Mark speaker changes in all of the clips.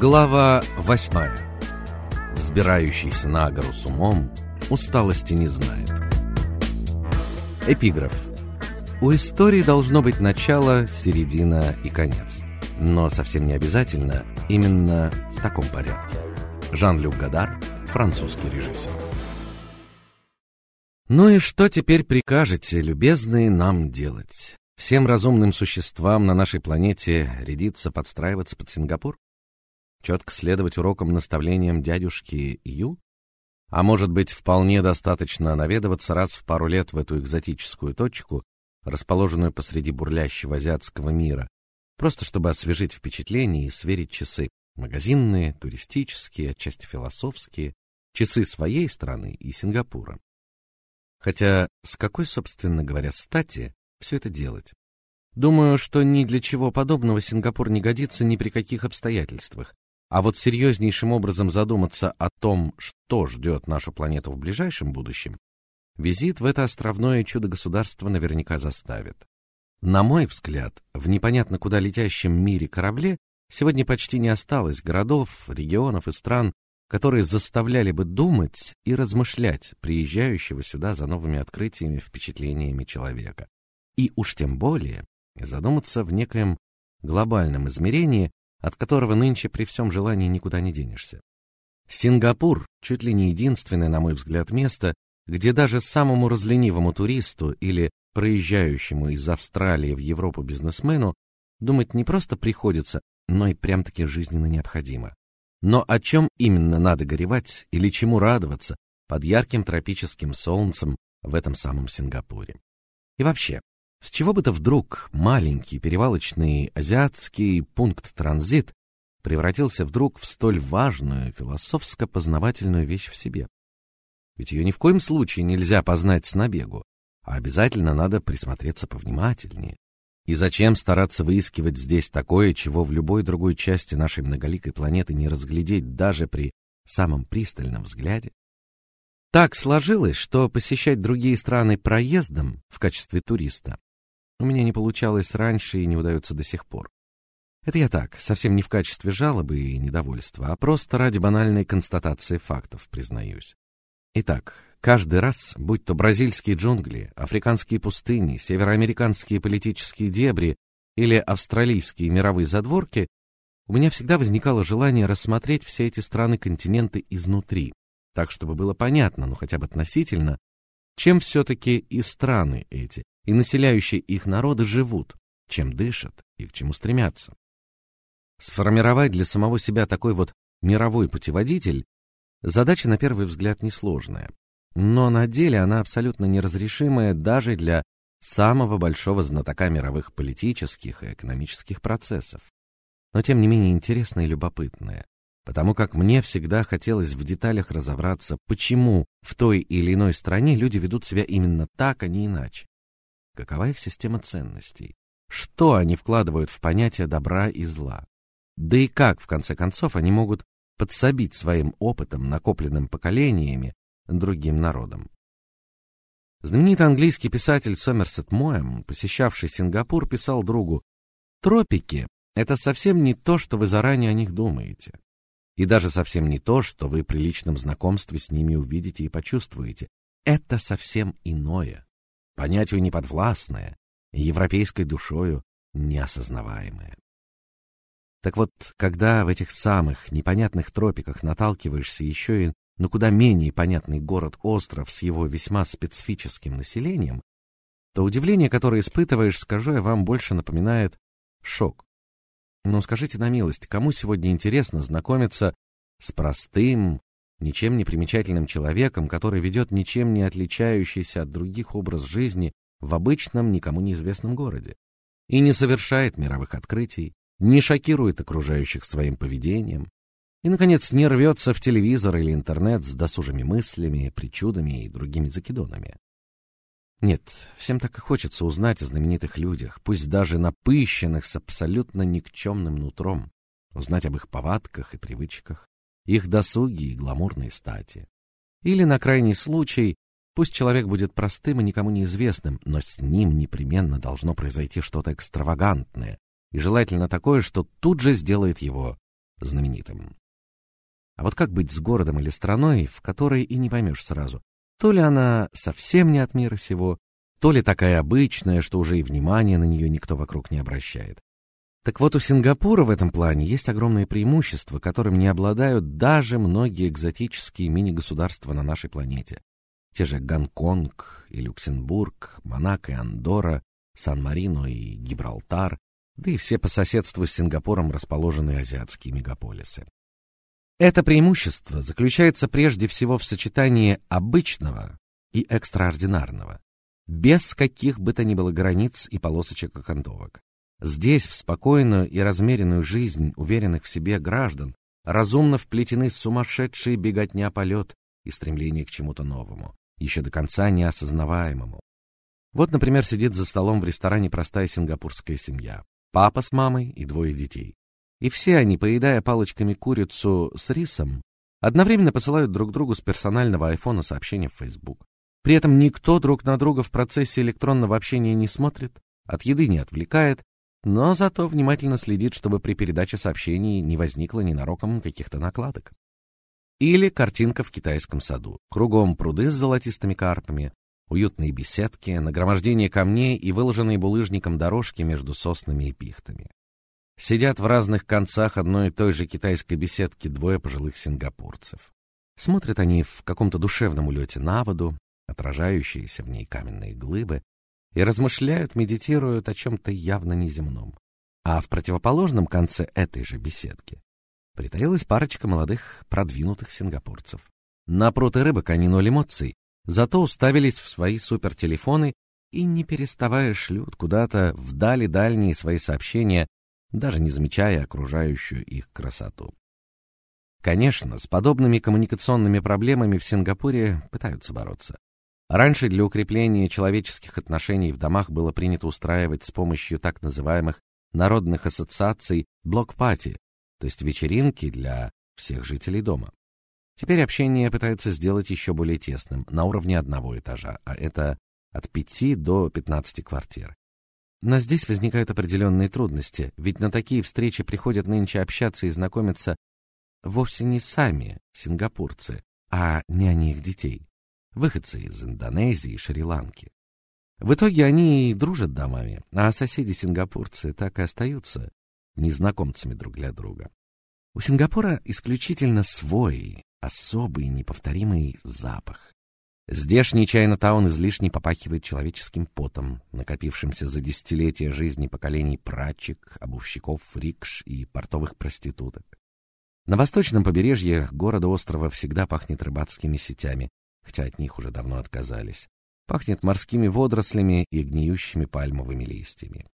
Speaker 1: Глава восьмая. Взбирающийся на гору с умом усталости не знает. Эпиграф. У истории должно быть начало, середина и конец. Но совсем не обязательно именно в таком порядке. Жан-Люк Гадар, французский режиссер. Ну и что теперь прикажете, любезные, нам делать? Всем разумным существам на нашей планете рядиться подстраиваться под Сингапур? Четко следовать урокам наставлениям дядюшки Ю? А может быть, вполне достаточно наведываться раз в пару лет в эту экзотическую точку, расположенную посреди бурлящего азиатского мира, просто чтобы освежить впечатления и сверить часы магазинные, туристические, отчасти философские, часы своей страны и Сингапура. Хотя с какой, собственно говоря, стати все это делать? Думаю, что ни для чего подобного Сингапур не годится ни при каких обстоятельствах. А вот серьезнейшим образом задуматься о том, что ждет нашу планету в ближайшем будущем, визит в это островное чудо-государство наверняка заставит. На мой взгляд, в непонятно куда летящем мире корабле сегодня почти не осталось городов, регионов и стран, которые заставляли бы думать и размышлять приезжающего сюда за новыми открытиями, впечатлениями человека. И уж тем более задуматься в некоем глобальном измерении, от которого нынче при всем желании никуда не денешься. Сингапур чуть ли не единственное, на мой взгляд, место, где даже самому разленивому туристу или проезжающему из Австралии в Европу бизнесмену думать не просто приходится, но и прям-таки жизненно необходимо. Но о чем именно надо горевать или чему радоваться под ярким тропическим солнцем в этом самом Сингапуре? И вообще, с чего бы то вдруг маленький перевалочный азиатский пункт транзит превратился вдруг в столь важную философско-познавательную вещь в себе? Ведь ее ни в коем случае нельзя познать с набегу, а обязательно надо присмотреться повнимательнее. И зачем стараться выискивать здесь такое, чего в любой другой части нашей многоликой планеты не разглядеть даже при самом пристальном взгляде? Так сложилось, что посещать другие страны проездом в качестве туриста у меня не получалось раньше и не удается до сих пор. Это я так, совсем не в качестве жалобы и недовольства, а просто ради банальной констатации фактов, признаюсь. Итак, Каждый раз, будь то бразильские джунгли, африканские пустыни, североамериканские политические дебри или австралийские мировые задворки, у меня всегда возникало желание рассмотреть все эти страны-континенты изнутри, так чтобы было понятно, ну хотя бы относительно, чем все-таки и страны эти, и населяющие их народы живут, чем дышат и к чему стремятся. Сформировать для самого себя такой вот мировой путеводитель задача на первый взгляд несложная. Но на деле она абсолютно неразрешимая даже для самого большого знатока мировых политических и экономических процессов. Но тем не менее интересная и любопытная, потому как мне всегда хотелось в деталях разобраться, почему в той или иной стране люди ведут себя именно так, а не иначе. Какова их система ценностей? Что они вкладывают в понятие добра и зла? Да и как, в конце концов, они могут подсобить своим опытом, накопленным поколениями, другим народам. Знаменитый английский писатель Сомерсет Моэм, посещавший Сингапур, писал другу: "Тропики это совсем не то, что вы заранее о них думаете, и даже совсем не то, что вы при личном знакомстве с ними увидите и почувствуете. Это совсем иное, понятию неподвластное, европейской душою неосознаваемое. Так вот, когда в этих самых непонятных тропиках наталкиваешься еще и но куда менее понятный город-остров с его весьма специфическим населением, то удивление, которое испытываешь, скажу я вам, больше напоминает шок. Но скажите на милость, кому сегодня интересно знакомиться с простым, ничем не примечательным человеком, который ведет ничем не отличающийся от других образ жизни в обычном, никому неизвестном городе и не совершает мировых открытий, не шокирует окружающих своим поведением, и, наконец, не рвется в телевизор или интернет с досужими мыслями, причудами и другими закидонами. Нет, всем так и хочется узнать о знаменитых людях, пусть даже напыщенных с абсолютно никчемным нутром, узнать об их повадках и привычках, их досуге и гламурной стати. Или, на крайний случай, пусть человек будет простым и никому неизвестным, но с ним непременно должно произойти что-то экстравагантное, и желательно такое, что тут же сделает его знаменитым. А вот как быть с городом или страной, в которой и не поймешь сразу, то ли она совсем не от мира сего, то ли такая обычная, что уже и внимания на нее никто вокруг не обращает. Так вот, у Сингапура в этом плане есть огромное преимущество, которым не обладают даже многие экзотические мини-государства на нашей планете. Те же Гонконг и Люксембург, Монако и Андорра, Сан-Марино и Гибралтар, да и все по соседству с Сингапуром расположенные азиатские мегаполисы. Это преимущество заключается прежде всего в сочетании обычного и экстраординарного, без каких бы то ни было границ и полосочек окантовок. Здесь, в спокойную и размеренную жизнь уверенных в себе граждан, разумно вплетены сумасшедшие беготня полет и стремление к чему-то новому, еще до конца неосознаваемому. Вот, например, сидит за столом в ресторане простая сингапурская семья: папа с мамой и двое детей. И все они, поедая палочками курицу с рисом, одновременно посылают друг другу с персонального айфона сообщения в Facebook. При этом никто друг на друга в процессе электронного общения не смотрит, от еды не отвлекает, но зато внимательно следит, чтобы при передаче сообщений не возникло ненароком каких-то накладок. Или картинка в китайском саду. Кругом пруды с золотистыми карпами, уютные беседки, нагромождение камней и выложенные булыжником дорожки между соснами и пихтами. Сидят в разных концах одной и той же китайской беседки двое пожилых сингапурцев. Смотрят они в каком-то душевном улете на воду, отражающиеся в ней каменные глыбы, и размышляют, медитируют о чем-то явно неземном. А в противоположном конце этой же беседки притаилась парочка молодых, продвинутых сингапурцев. На пруд рыбок они ноль эмоций, зато уставились в свои супертелефоны и не переставая шлют куда-то вдали дальние свои сообщения, даже не замечая окружающую их красоту. Конечно, с подобными коммуникационными проблемами в Сингапуре пытаются бороться. Раньше для укрепления человеческих отношений в домах было принято устраивать с помощью так называемых народных ассоциаций блок-пати, то есть вечеринки для всех жителей дома. Теперь общение пытаются сделать еще более тесным, на уровне одного этажа, а это от пяти до пятнадцати квартир. Но здесь возникают определенные трудности, ведь на такие встречи приходят нынче общаться и знакомиться вовсе не сами сингапурцы, а няни их детей, выходцы из Индонезии и Шри-Ланки. В итоге они и дружат домами, а соседи-сингапурцы так и остаются незнакомцами друг для друга. У Сингапура исключительно свой, особый, неповторимый запах. Здешний Чайна-таун излишне попахивает человеческим потом, накопившимся за десятилетия жизни поколений прачек, обувщиков, рикш и портовых проституток. На восточном побережье города-острова всегда пахнет рыбацкими сетями, хотя от них уже давно отказались. Пахнет морскими водорослями и гниющими пальмовыми листьями.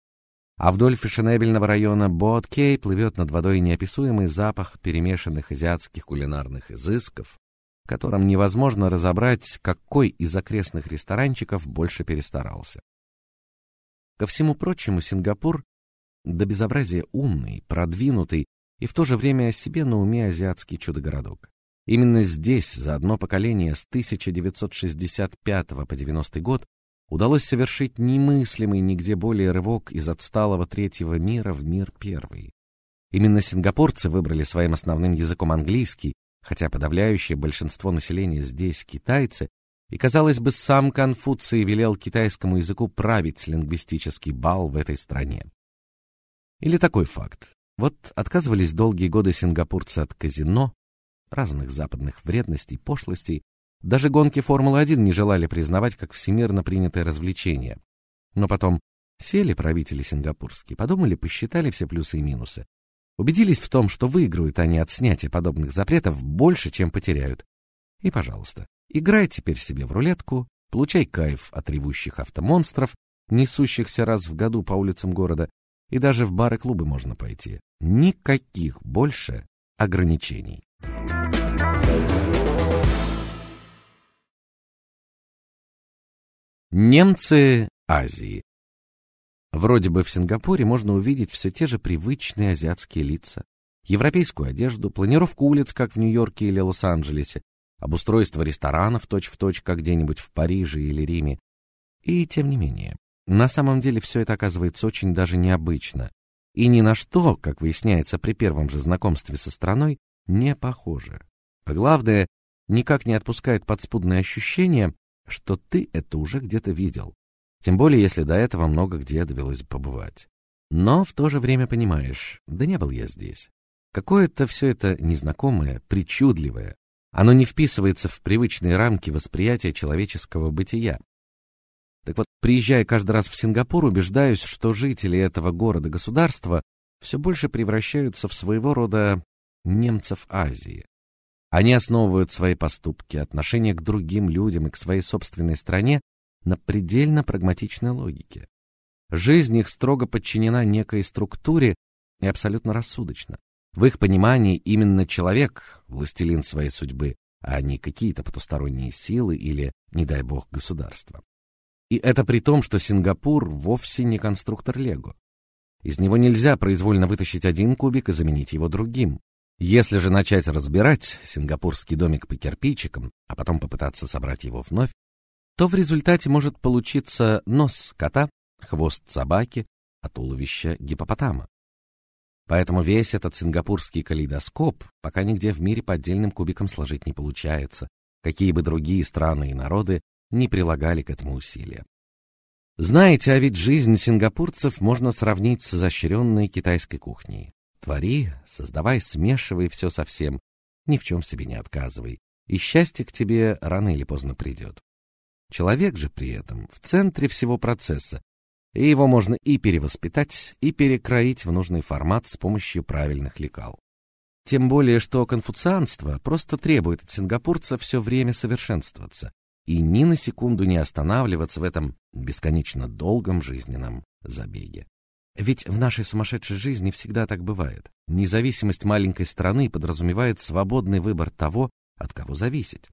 Speaker 1: А вдоль фешенебельного района Боткей плывет над водой неописуемый запах перемешанных азиатских кулинарных изысков, в котором невозможно разобрать, какой из окрестных ресторанчиков больше перестарался. Ко всему прочему, Сингапур до безобразия умный, продвинутый и в то же время себе на уме азиатский чудо-городок. Именно здесь за одно поколение с 1965 по 90 год удалось совершить немыслимый нигде более рывок из отсталого третьего мира в мир первый. Именно сингапурцы выбрали своим основным языком английский, хотя подавляющее большинство населения здесь китайцы, и казалось бы, сам Конфуций велел китайскому языку править лингвистический бал в этой стране. Или такой факт: вот отказывались долгие годы сингапурцы от казино, разных западных вредностей, пошлостей, даже гонки Формулы-1 не желали признавать как всемирно принятое развлечение. Но потом сели правители сингапурские, подумали, посчитали все плюсы и минусы. Убедились в том, что выиграют они от снятия подобных запретов больше, чем потеряют. И, пожалуйста, играй теперь себе в рулетку, получай кайф от ревущих автомонстров, несущихся раз в году по улицам города, и даже в бары-клубы можно пойти. Никаких больше ограничений. Немцы Азии. Вроде бы в Сингапуре можно увидеть все те же привычные азиатские лица, европейскую одежду, планировку улиц, как в Нью-Йорке или Лос-Анджелесе, обустройство ресторанов точь-в-точь, как где-нибудь в Париже или Риме. И тем не менее, на самом деле все это оказывается очень даже необычно, и ни на что, как выясняется при первом же знакомстве со страной, не похоже. А главное, никак не отпускает подспудное ощущение, что ты это уже где-то видел. Тем более, если до этого много где довелось побывать. Но в то же время понимаешь, да не был я здесь. Какое-то все это незнакомое, причудливое. Оно не вписывается в привычные рамки восприятия человеческого бытия. Так вот, приезжая каждый раз в Сингапур, убеждаюсь, что жители этого города-государства все больше превращаются в своего рода немцев Азии. Они основывают свои поступки, отношение к другим людям и к своей собственной стране на предельно прагматичной логике. Жизнь их строго подчинена некой структуре и абсолютно рассудочна. В их понимании именно человек властелин своей судьбы, а не какие-то потусторонние силы или, не дай бог, государство. И это при том, что Сингапур вовсе не конструктор Лего. Из него нельзя произвольно вытащить один кубик и заменить его другим. Если же начать разбирать сингапурский домик по кирпичикам, а потом попытаться собрать его вновь, то в результате может получиться нос кота, хвост собаки, а туловище гипопотама. Поэтому весь этот сингапурский калейдоскоп пока нигде в мире по отдельным кубикам сложить не получается, какие бы другие страны и народы не прилагали к этому усилия. Знаете, а ведь жизнь сингапурцев можно сравнить с изощренной китайской кухней. Твори, создавай, смешивай все со всем, ни в чем себе не отказывай, и счастье к тебе рано или поздно придет. Человек же при этом в центре всего процесса, и его можно и перевоспитать, и перекроить в нужный формат с помощью правильных лекал. Тем более, что конфуцианство просто требует от сингапурца все время совершенствоваться и ни на секунду не останавливаться в этом бесконечно долгом жизненном забеге. Ведь в нашей сумасшедшей жизни всегда так бывает. Независимость маленькой страны подразумевает свободный выбор того, от кого зависеть.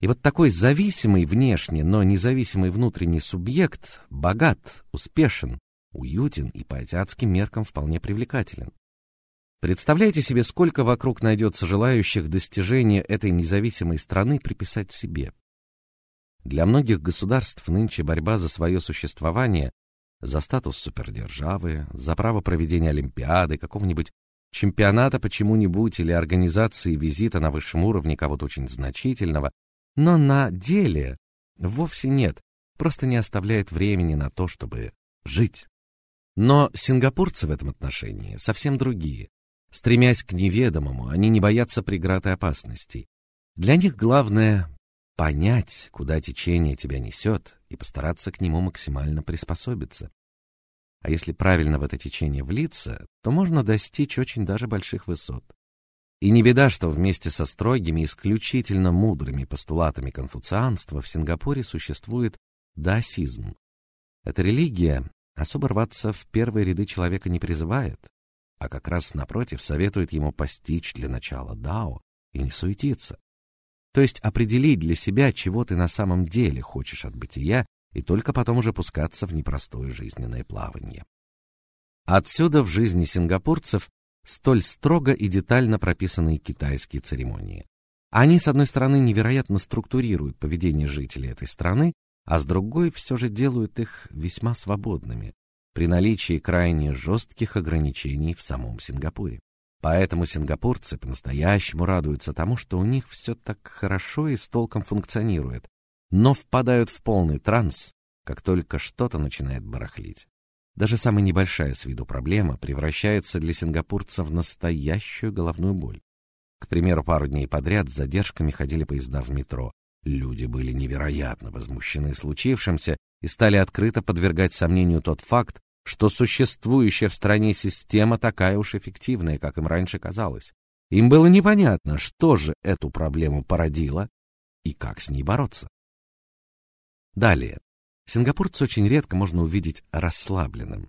Speaker 1: И вот такой зависимый внешне, но независимый внутренний субъект богат, успешен, уютен и по азиатским меркам вполне привлекателен. Представляете себе, сколько вокруг найдется желающих достижения этой независимой страны приписать себе. Для многих государств нынче борьба за свое существование за статус супердержавы, за право проведения олимпиады, какого-нибудь чемпионата почему-нибудь или организации визита на высшем уровне кого-то очень значительного, но на деле вовсе нет, просто не оставляет времени на то, чтобы жить. Но сингапурцы в этом отношении совсем другие. Стремясь к неведомому, они не боятся преград и опасностей. Для них главное понять, куда течение тебя несет, и постараться к нему максимально приспособиться. А если правильно в это течение влиться, то можно достичь очень даже больших высот. И не беда, что вместе со строгими, исключительно мудрыми постулатами конфуцианства в Сингапуре существует даосизм. Эта религия особо рваться в первые ряды человека не призывает, а как раз напротив советует ему постичь для начала дао и не суетиться. То есть определить для себя, чего ты на самом деле хочешь от бытия, и только потом уже пускаться в непростое жизненное плавание. Отсюда в жизни сингапурцев столь строго и детально прописанные китайские церемонии. Они, с одной стороны, невероятно структурируют поведение жителей этой страны, а с другой все же делают их весьма свободными при наличии крайне жестких ограничений в самом Сингапуре. Поэтому сингапурцы по-настоящему радуются тому, что у них все так хорошо и с толком функционирует, но впадают в полный транс, как только что-то начинает барахлить. Даже самая небольшая с виду проблема превращается для сингапурца в настоящую головную боль. К примеру, пару дней подряд с задержками ходили поезда в метро. Люди были невероятно возмущены случившимся и стали открыто подвергать сомнению тот факт, что существующая в стране система такая уж эффективная, как им раньше казалось. Им было непонятно, что же эту проблему породило и как с ней бороться. Далее. Сингапурца очень редко можно увидеть расслабленным.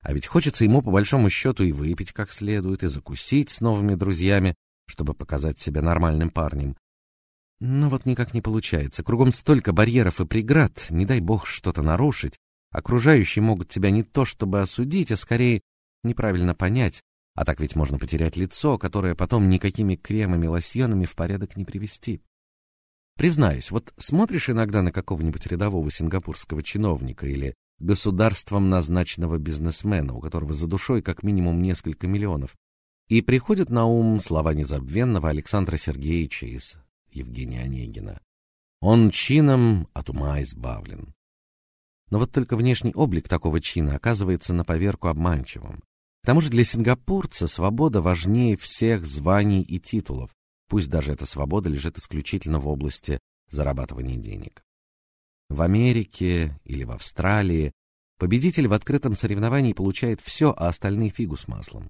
Speaker 1: А ведь хочется ему по большому счету и выпить как следует, и закусить с новыми друзьями, чтобы показать себя нормальным парнем. Но вот никак не получается. Кругом столько барьеров и преград, не дай бог что-то нарушить, Окружающие могут тебя не то чтобы осудить, а скорее неправильно понять, а так ведь можно потерять лицо, которое потом никакими кремами, лосьонами в порядок не привести. Признаюсь, вот смотришь иногда на какого-нибудь рядового сингапурского чиновника или государством назначенного бизнесмена, у которого за душой как минимум несколько миллионов. И приходят на ум слова незабвенного Александра Сергеевича из Евгения Онегина. Он чином от ума избавлен. Но вот только внешний облик такого чина оказывается на поверку обманчивым. К тому же для сингапурца свобода важнее всех званий и титулов, пусть даже эта свобода лежит исключительно в области зарабатывания денег. В Америке или в Австралии победитель в открытом соревновании получает все, а остальные фигу с маслом.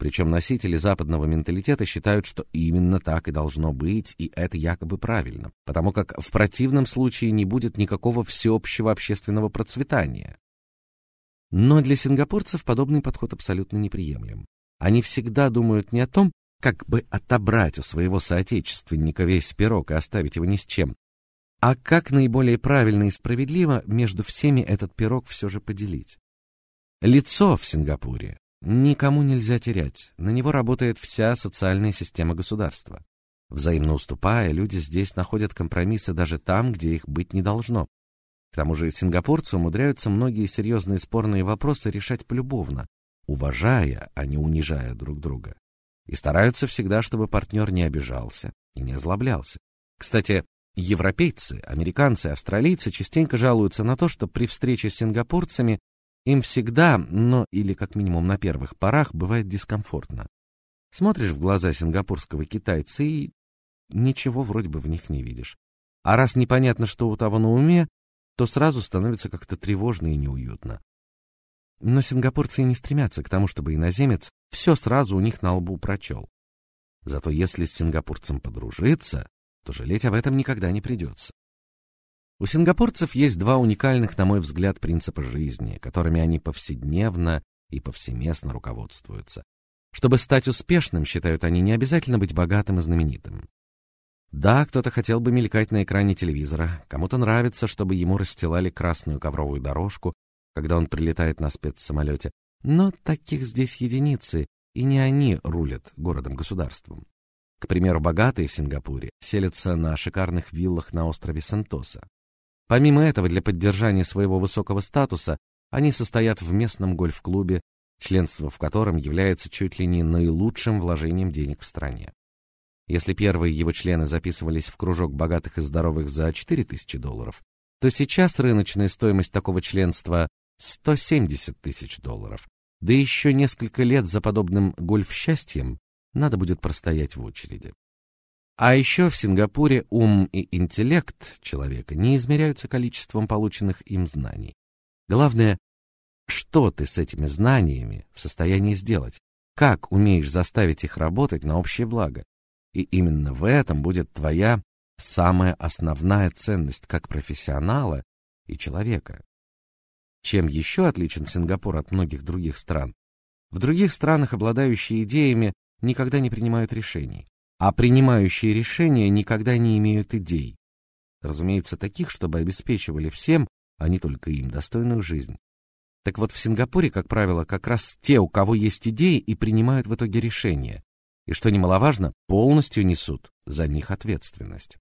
Speaker 1: Причем носители западного менталитета считают, что именно так и должно быть, и это якобы правильно, потому как в противном случае не будет никакого всеобщего общественного процветания. Но для сингапурцев подобный подход абсолютно неприемлем. Они всегда думают не о том, как бы отобрать у своего соотечественника весь пирог и оставить его ни с чем, а как наиболее правильно и справедливо между всеми этот пирог все же поделить. Лицо в Сингапуре никому нельзя терять. На него работает вся социальная система государства. Взаимно уступая, люди здесь находят компромиссы даже там, где их быть не должно. К тому же сингапурцы умудряются многие серьезные спорные вопросы решать полюбовно, уважая, а не унижая друг друга. И стараются всегда, чтобы партнер не обижался и не озлоблялся. Кстати, европейцы, американцы, австралийцы частенько жалуются на то, что при встрече с сингапурцами им всегда, но или как минимум на первых порах, бывает дискомфортно. Смотришь в глаза сингапурского китайца и ничего вроде бы в них не видишь. А раз непонятно, что у того на уме, то сразу становится как-то тревожно и неуютно. Но сингапурцы не стремятся к тому, чтобы иноземец все сразу у них на лбу прочел. Зато если с сингапурцем подружиться, то жалеть об этом никогда не придется. У сингапурцев есть два уникальных, на мой взгляд, принципа жизни, которыми они повседневно и повсеместно руководствуются. Чтобы стать успешным, считают они, не обязательно быть богатым и знаменитым. Да, кто-то хотел бы мелькать на экране телевизора, кому-то нравится, чтобы ему расстилали красную ковровую дорожку, когда он прилетает на спецсамолете, но таких здесь единицы, и не они рулят городом-государством. К примеру, богатые в Сингапуре селятся на шикарных виллах на острове Сентоса. Помимо этого, для поддержания своего высокого статуса они состоят в местном гольф-клубе, членство в котором является чуть ли не наилучшим вложением денег в стране. Если первые его члены записывались в кружок богатых и здоровых за 4000 долларов, то сейчас рыночная стоимость такого членства 170 тысяч долларов. Да еще несколько лет за подобным гольф-счастьем надо будет простоять в очереди. А еще в Сингапуре ум и интеллект человека не измеряются количеством полученных им знаний. Главное, что ты с этими знаниями в состоянии сделать, как умеешь заставить их работать на общее благо. И именно в этом будет твоя самая основная ценность как профессионала и человека. Чем еще отличен Сингапур от многих других стран? В других странах обладающие идеями никогда не принимают решений а принимающие решения никогда не имеют идей. Разумеется, таких, чтобы обеспечивали всем, а не только им, достойную жизнь. Так вот, в Сингапуре, как правило, как раз те, у кого есть идеи, и принимают в итоге решения, и, что немаловажно, полностью несут за них ответственность.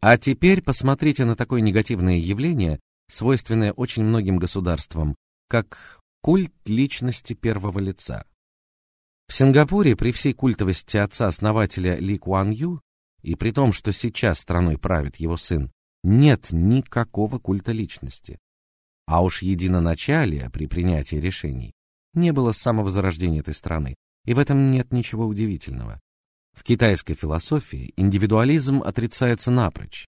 Speaker 1: А теперь посмотрите на такое негативное явление, свойственное очень многим государствам, как культ личности первого лица. В Сингапуре при всей культовости отца-основателя Ли Куан Ю и при том, что сейчас страной правит его сын, нет никакого культа личности. А уж единоначалия при принятии решений не было с самого зарождения этой страны, и в этом нет ничего удивительного. В китайской философии индивидуализм отрицается напрочь.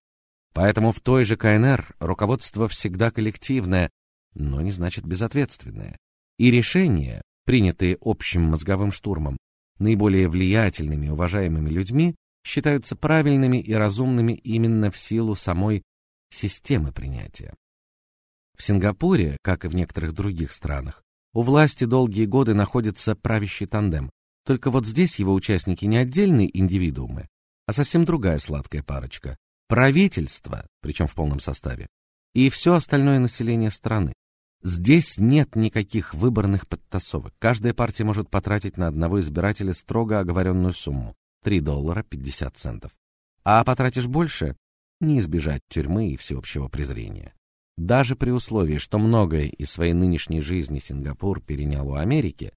Speaker 1: Поэтому в той же КНР руководство всегда коллективное, но не значит безответственное. И решения принятые общим мозговым штурмом, наиболее влиятельными и уважаемыми людьми, считаются правильными и разумными именно в силу самой системы принятия. В Сингапуре, как и в некоторых других странах, у власти долгие годы находится правящий тандем. Только вот здесь его участники не отдельные индивидуумы, а совсем другая сладкая парочка правительство, причем в полном составе, и все остальное население страны. Здесь нет никаких выборных подтасовок. Каждая партия может потратить на одного избирателя строго оговоренную сумму 3 доллара 50 центов. А потратишь больше не избежать тюрьмы и всеобщего презрения. даже при условии, что многое из своей нынешней жизни Сингапур перенял у Америки,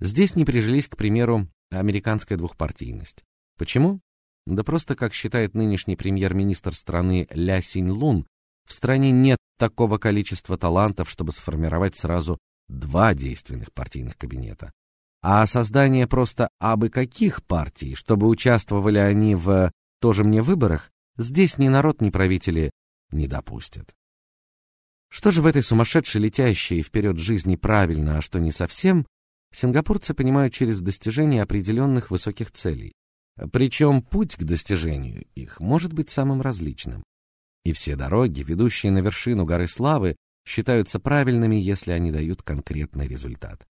Speaker 1: здесь не прижились, к примеру, американская двухпартийность. Почему? Да просто, как считает нынешний премьер-министр страны Ля Синьлун, в стране нет такого количества талантов, чтобы сформировать сразу два действенных партийных кабинета. А создание просто абы каких партий, чтобы участвовали они в тоже мне выборах, здесь ни народ, ни правители не допустят. Что же в этой сумасшедшей летящей вперед жизни правильно, а что не совсем, сингапурцы понимают через достижение определенных высоких целей. Причем путь к достижению их может быть самым различным. И все дороги, ведущие на вершину горы славы, считаются правильными, если они дают конкретный результат.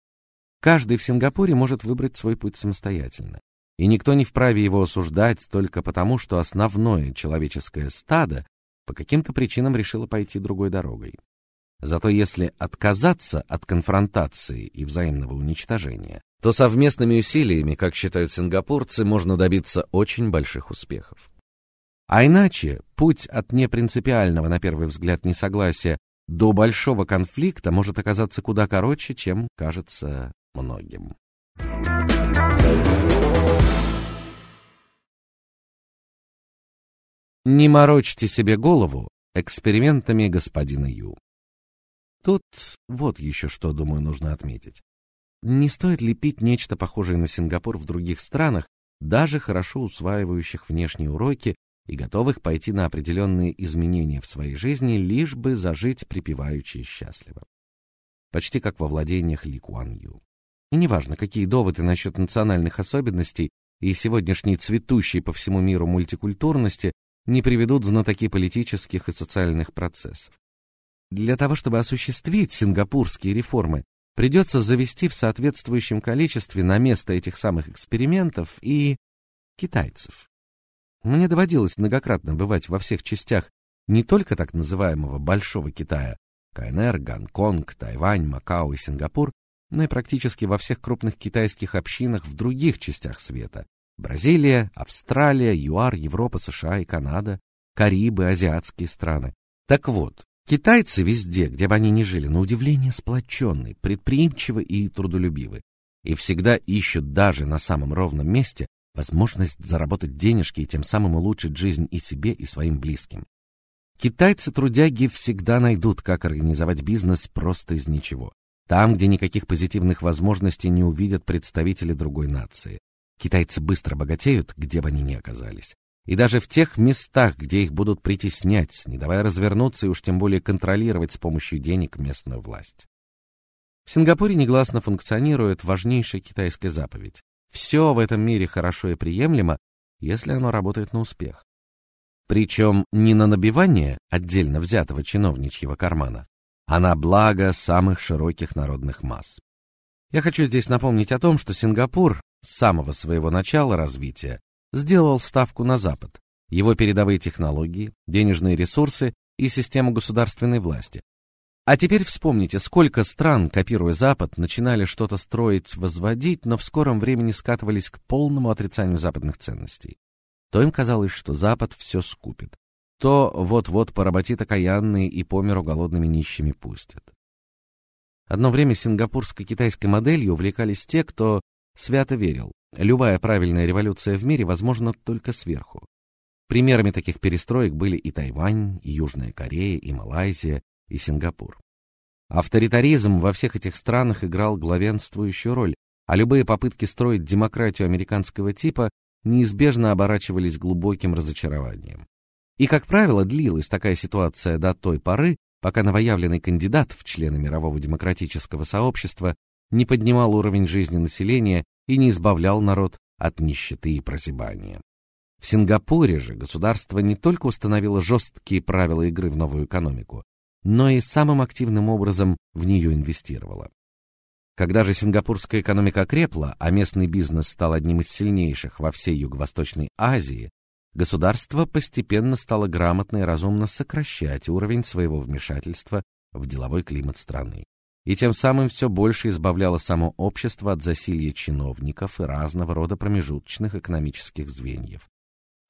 Speaker 1: Каждый в Сингапуре может выбрать свой путь самостоятельно, и никто не вправе его осуждать только потому, что основное человеческое стадо по каким-то причинам решило пойти другой дорогой. Зато если отказаться от конфронтации и взаимного уничтожения, то совместными усилиями, как считают сингапурцы, можно добиться очень больших успехов. А иначе путь от непринципиального на первый взгляд несогласия до большого конфликта может оказаться куда короче, чем кажется многим. Не морочьте себе голову экспериментами господина Ю. Тут вот еще что, думаю, нужно отметить. Не стоит лепить нечто похожее на Сингапур в других странах, даже хорошо усваивающих внешние уроки и готовых пойти на определенные изменения в своей жизни, лишь бы зажить припеваючи и счастливо. Почти как во владениях Ли Куан Ю. И неважно, какие доводы насчет национальных особенностей и сегодняшней цветущей по всему миру мультикультурности не приведут знатоки политических и социальных процессов. Для того, чтобы осуществить сингапурские реформы, придется завести в соответствующем количестве на место этих самых экспериментов и китайцев. Мне доводилось многократно бывать во всех частях не только так называемого Большого Китая, КНР, Гонконг, Тайвань, Макао и Сингапур, но и практически во всех крупных китайских общинах в других частях света: Бразилия, Австралия, ЮАР, Европа, США и Канада, Карибы, азиатские страны. Так вот, китайцы везде, где бы они ни жили, на удивление сплоченны, предприимчивы и трудолюбивы, и всегда ищут даже на самом ровном месте возможность заработать денежки и тем самым улучшить жизнь и себе, и своим близким. Китайцы-трудяги всегда найдут, как организовать бизнес просто из ничего. Там, где никаких позитивных возможностей не увидят представители другой нации. Китайцы быстро богатеют, где бы они ни оказались. И даже в тех местах, где их будут притеснять, не давая развернуться и уж тем более контролировать с помощью денег местную власть. В Сингапуре негласно функционирует важнейшая китайская заповедь: все в этом мире хорошо и приемлемо, если оно работает на успех. Причем не на набивание отдельно взятого чиновничьего кармана, а на благо самых широких народных масс. Я хочу здесь напомнить о том, что Сингапур с самого своего начала развития сделал ставку на Запад, его передовые технологии, денежные ресурсы и систему государственной власти, а теперь вспомните, сколько стран, копируя Запад, начинали что-то строить, возводить, но в скором времени скатывались к полному отрицанию западных ценностей. То им казалось, что Запад все скупит, то вот-вот поработит окаянные и по миру голодными нищими пустят. Одно время сингапурско-китайской моделью увлекались те, кто свято верил, любая правильная революция в мире возможна только сверху. Примерами таких перестроек были и Тайвань, и Южная Корея, и Малайзия, и Сингапур. Авторитаризм во всех этих странах играл главенствующую роль, а любые попытки строить демократию американского типа неизбежно оборачивались глубоким разочарованием. И, как правило, длилась такая ситуация до той поры, пока новоявленный кандидат в члены мирового демократического сообщества не поднимал уровень жизни населения и не избавлял народ от нищеты и прозябания. В Сингапуре же государство не только установило жесткие правила игры в новую экономику, но и самым активным образом в нее инвестировала. Когда же сингапурская экономика крепла, а местный бизнес стал одним из сильнейших во всей Юго-Восточной Азии, государство постепенно стало грамотно и разумно сокращать уровень своего вмешательства в деловой климат страны. И тем самым все больше избавляло само общество от засилья чиновников и разного рода промежуточных экономических звеньев.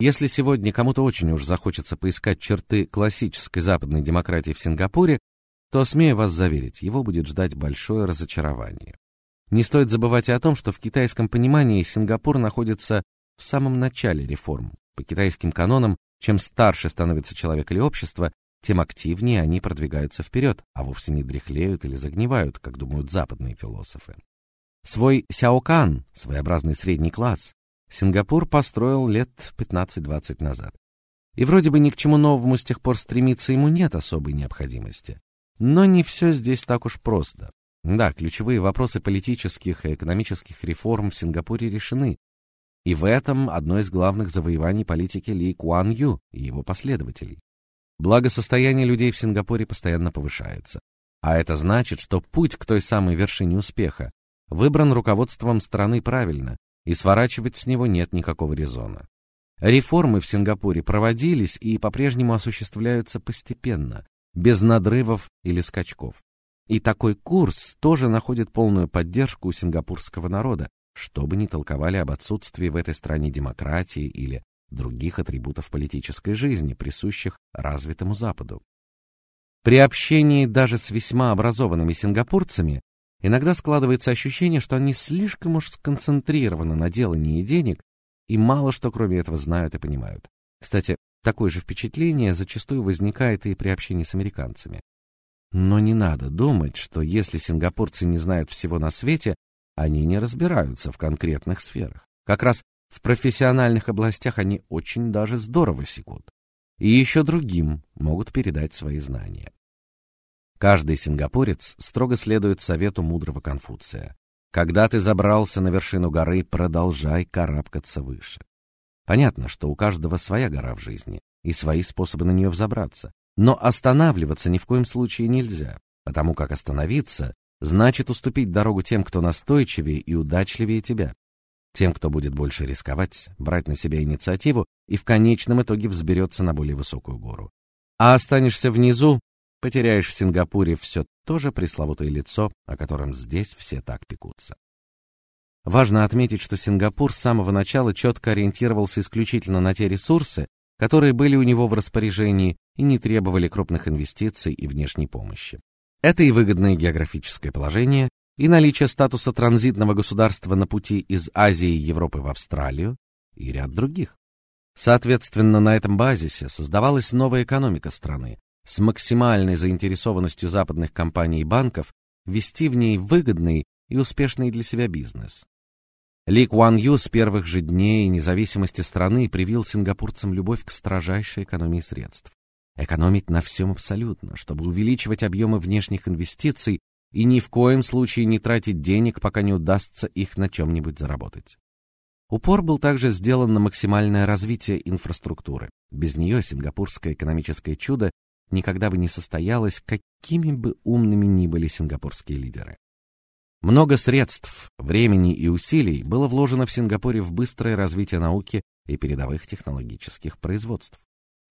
Speaker 1: Если сегодня кому-то очень уж захочется поискать черты классической западной демократии в Сингапуре, то смею вас заверить, его будет ждать большое разочарование. Не стоит забывать и о том, что в китайском понимании Сингапур находится в самом начале реформ. По китайским канонам, чем старше становится человек или общество, тем активнее они продвигаются вперед, а вовсе не дряхлеют или загнивают, как думают западные философы. Свой сяокан, своеобразный средний класс, Сингапур построил лет 15-20 назад. И вроде бы ни к чему новому с тех пор стремиться ему нет особой необходимости. Но не все здесь так уж просто. Да, ключевые вопросы политических и экономических реформ в Сингапуре решены. И в этом одно из главных завоеваний политики Ли Куан Ю и его последователей. Благосостояние людей в Сингапуре постоянно повышается. А это значит, что путь к той самой вершине успеха выбран руководством страны правильно, и сворачивать с него нет никакого резона. Реформы в Сингапуре проводились и по-прежнему осуществляются постепенно, без надрывов или скачков. И такой курс тоже находит полную поддержку у сингапурского народа, что бы ни толковали об отсутствии в этой стране демократии или других атрибутов политической жизни, присущих развитому Западу. При общении даже с весьма образованными сингапурцами иногда складывается ощущение, что они слишком уж сконцентрированы на делании денег и мало что кроме этого знают и понимают. Кстати, такое же впечатление зачастую возникает и при общении с американцами. Но не надо думать, что если сингапурцы не знают всего на свете, они не разбираются в конкретных сферах. Как раз в профессиональных областях они очень даже здорово секут. И еще другим могут передать свои знания. Каждый сингапурец строго следует совету мудрого Конфуция. Когда ты забрался на вершину горы, продолжай карабкаться выше. Понятно, что у каждого своя гора в жизни и свои способы на нее взобраться, но останавливаться ни в коем случае нельзя, потому как остановиться значит уступить дорогу тем, кто настойчивее и удачливее тебя тем, кто будет больше рисковать, брать на себя инициативу и в конечном итоге взберется на более высокую гору. А останешься внизу, потеряешь в Сингапуре все то же пресловутое лицо, о котором здесь все так пекутся. Важно отметить, что Сингапур с самого начала четко ориентировался исключительно на те ресурсы, которые были у него в распоряжении и не требовали крупных инвестиций и внешней помощи. Это и выгодное географическое положение, и наличие статуса транзитного государства на пути из Азии и Европы в Австралию и ряд других. Соответственно, на этом базисе создавалась новая экономика страны с максимальной заинтересованностью западных компаний и банков вести в ней выгодный и успешный для себя бизнес. Ли Куан Ю с первых же дней независимости страны привил сингапурцам любовь к строжайшей экономии средств. Экономить на всем абсолютно, чтобы увеличивать объемы внешних инвестиций и ни в коем случае не тратить денег, пока не удастся их на чем нибудь заработать. Упор был также сделан на максимальное развитие инфраструктуры. Без нее сингапурское экономическое чудо никогда бы не состоялось, какими бы умными ни были сингапурские лидеры. Много средств, времени и усилий было вложено в Сингапуре в быстрое развитие науки и передовых технологических производств.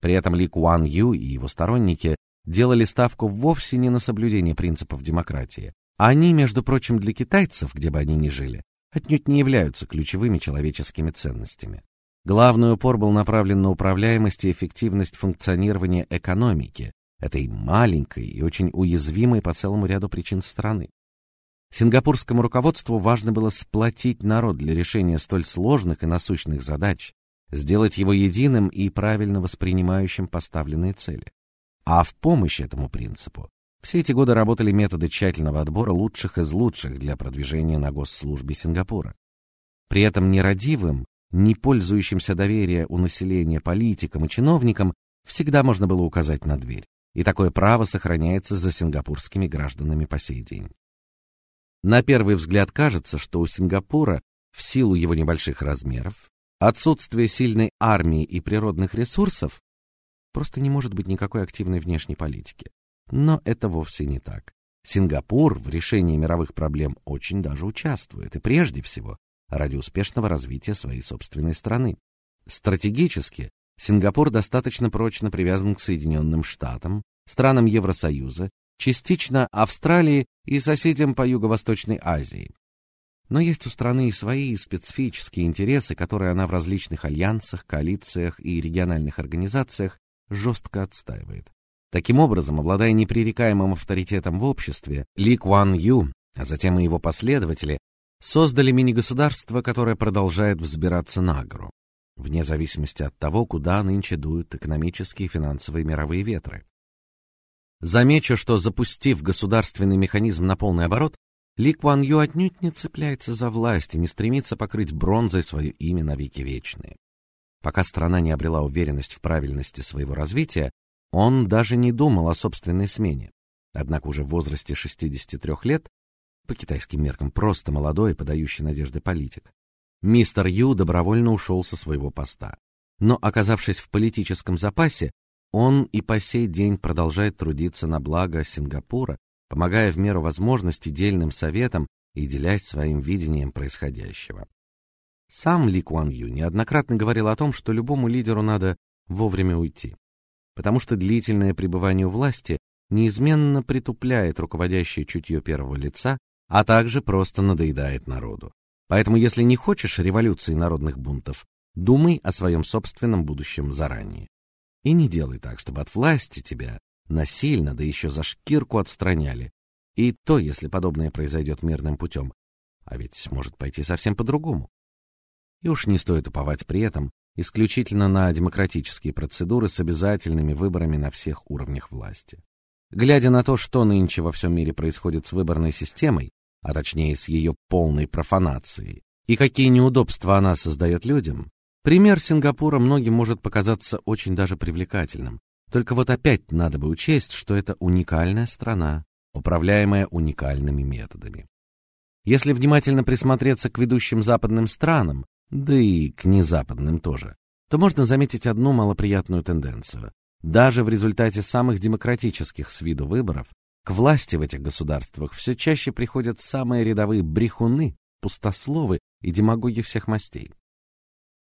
Speaker 1: При этом Ли Куан Ю и его сторонники делали ставку вовсе не на соблюдение принципов демократии. Они, между прочим, для китайцев, где бы они ни жили, отнюдь не являются ключевыми человеческими ценностями. Главный упор был направлен на управляемость и эффективность функционирования экономики, этой маленькой и очень уязвимой по целому ряду причин страны. Сингапурскому руководству важно было сплотить народ для решения столь сложных и насущных задач, сделать его единым и правильно воспринимающим поставленные цели. А в помощь этому принципу все эти годы работали методы тщательного отбора лучших из лучших для продвижения на госслужбе Сингапура. При этом нерадивым, не пользующимся доверия у населения политикам и чиновникам всегда можно было указать на дверь, и такое право сохраняется за сингапурскими гражданами по сей день. На первый взгляд кажется, что у Сингапура в силу его небольших размеров, отсутствия сильной армии и природных ресурсов Просто не может быть никакой активной внешней политики. Но это вовсе не так. Сингапур в решении мировых проблем очень даже участвует, и прежде всего ради успешного развития своей собственной страны. Стратегически Сингапур достаточно прочно привязан к Соединенным Штатам, странам Евросоюза, частично Австралии и соседям по Юго-Восточной Азии. Но есть у страны и свои специфические интересы, которые она в различных альянсах, коалициях и региональных организациях жестко отстаивает. Таким образом, обладая непререкаемым авторитетом в обществе, Ли Куан Ю, а затем и его последователи, создали мини-государство, которое продолжает взбираться на гору, вне зависимости от того, куда нынче дуют экономические и финансовые мировые ветры. Замечу, что запустив государственный механизм на полный оборот, ли Куан Ю отнюдь не цепляется за власть и не стремится покрыть бронзой свое имя на веки вечные. Пока страна не обрела уверенность в правильности своего развития, он даже не думал о собственной смене. Однако уже в возрасте 63 лет, по китайским меркам просто молодой и подающий надежды политик, мистер Ю добровольно ушел со своего поста. Но оказавшись в политическом запасе, он и по сей день продолжает трудиться на благо Сингапура помогая в меру возможности дельным советам и делясь своим видением происходящего. Сам Ли Куан Ю неоднократно говорил о том, что любому лидеру надо вовремя уйти, потому что длительное пребывание у власти неизменно притупляет руководящее чутье первого лица, а также просто надоедает народу. Поэтому, если не хочешь революции народных бунтов, думай о своем собственном будущем заранее. И не делай так, чтобы от власти тебя насильно, да еще за шкирку отстраняли. И то, если подобное произойдет мирным путем. А ведь может пойти совсем по-другому. И уж не стоит уповать при этом исключительно на демократические процедуры с обязательными выборами на всех уровнях власти. Глядя на то, что нынче во всем мире происходит с выборной системой, а точнее с ее полной профанацией, и какие неудобства она создает людям, пример Сингапура многим может показаться очень даже привлекательным. Только вот опять надо бы учесть, что это уникальная страна, управляемая уникальными методами. Если внимательно присмотреться к ведущим западным странам, да и к незападным тоже, то можно заметить одну малоприятную тенденцию. Даже в результате самых демократических с виду выборов к власти в этих государствах все чаще приходят самые рядовые брехуны, пустословы и демагоги всех мастей.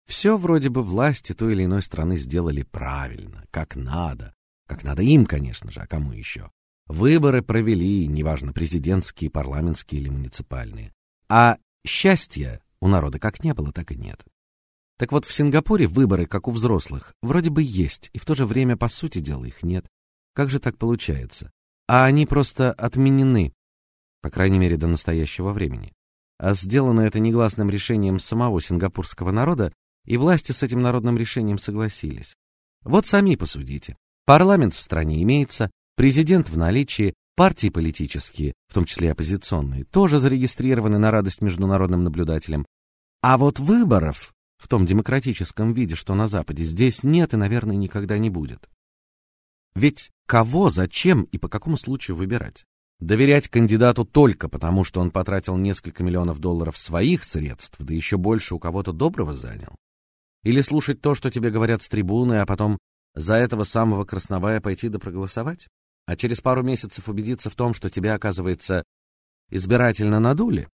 Speaker 1: Все вроде бы власти той или иной страны сделали правильно, как надо. Как надо им, конечно же, а кому еще? Выборы провели, неважно, президентские, парламентские или муниципальные. А счастья у народа как не было, так и нет. Так вот, в Сингапуре выборы, как у взрослых, вроде бы есть, и в то же время, по сути дела, их нет. Как же так получается? А они просто отменены, по крайней мере, до настоящего времени. А сделано это негласным решением самого сингапурского народа, и власти с этим народным решением согласились. Вот сами посудите. Парламент в стране имеется, президент в наличии, партии политические, в том числе оппозиционные, тоже зарегистрированы на радость международным наблюдателям. А вот выборов в том демократическом виде, что на Западе, здесь нет и, наверное, никогда не будет. Ведь кого, зачем и по какому случаю выбирать? Доверять кандидату только потому, что он потратил несколько миллионов долларов своих средств, да еще больше у кого-то доброго занял? Или слушать то, что тебе говорят с трибуны, а потом за этого самого красновая пойти да проголосовать? А через пару месяцев убедиться в том, что тебя, оказывается, избирательно надули?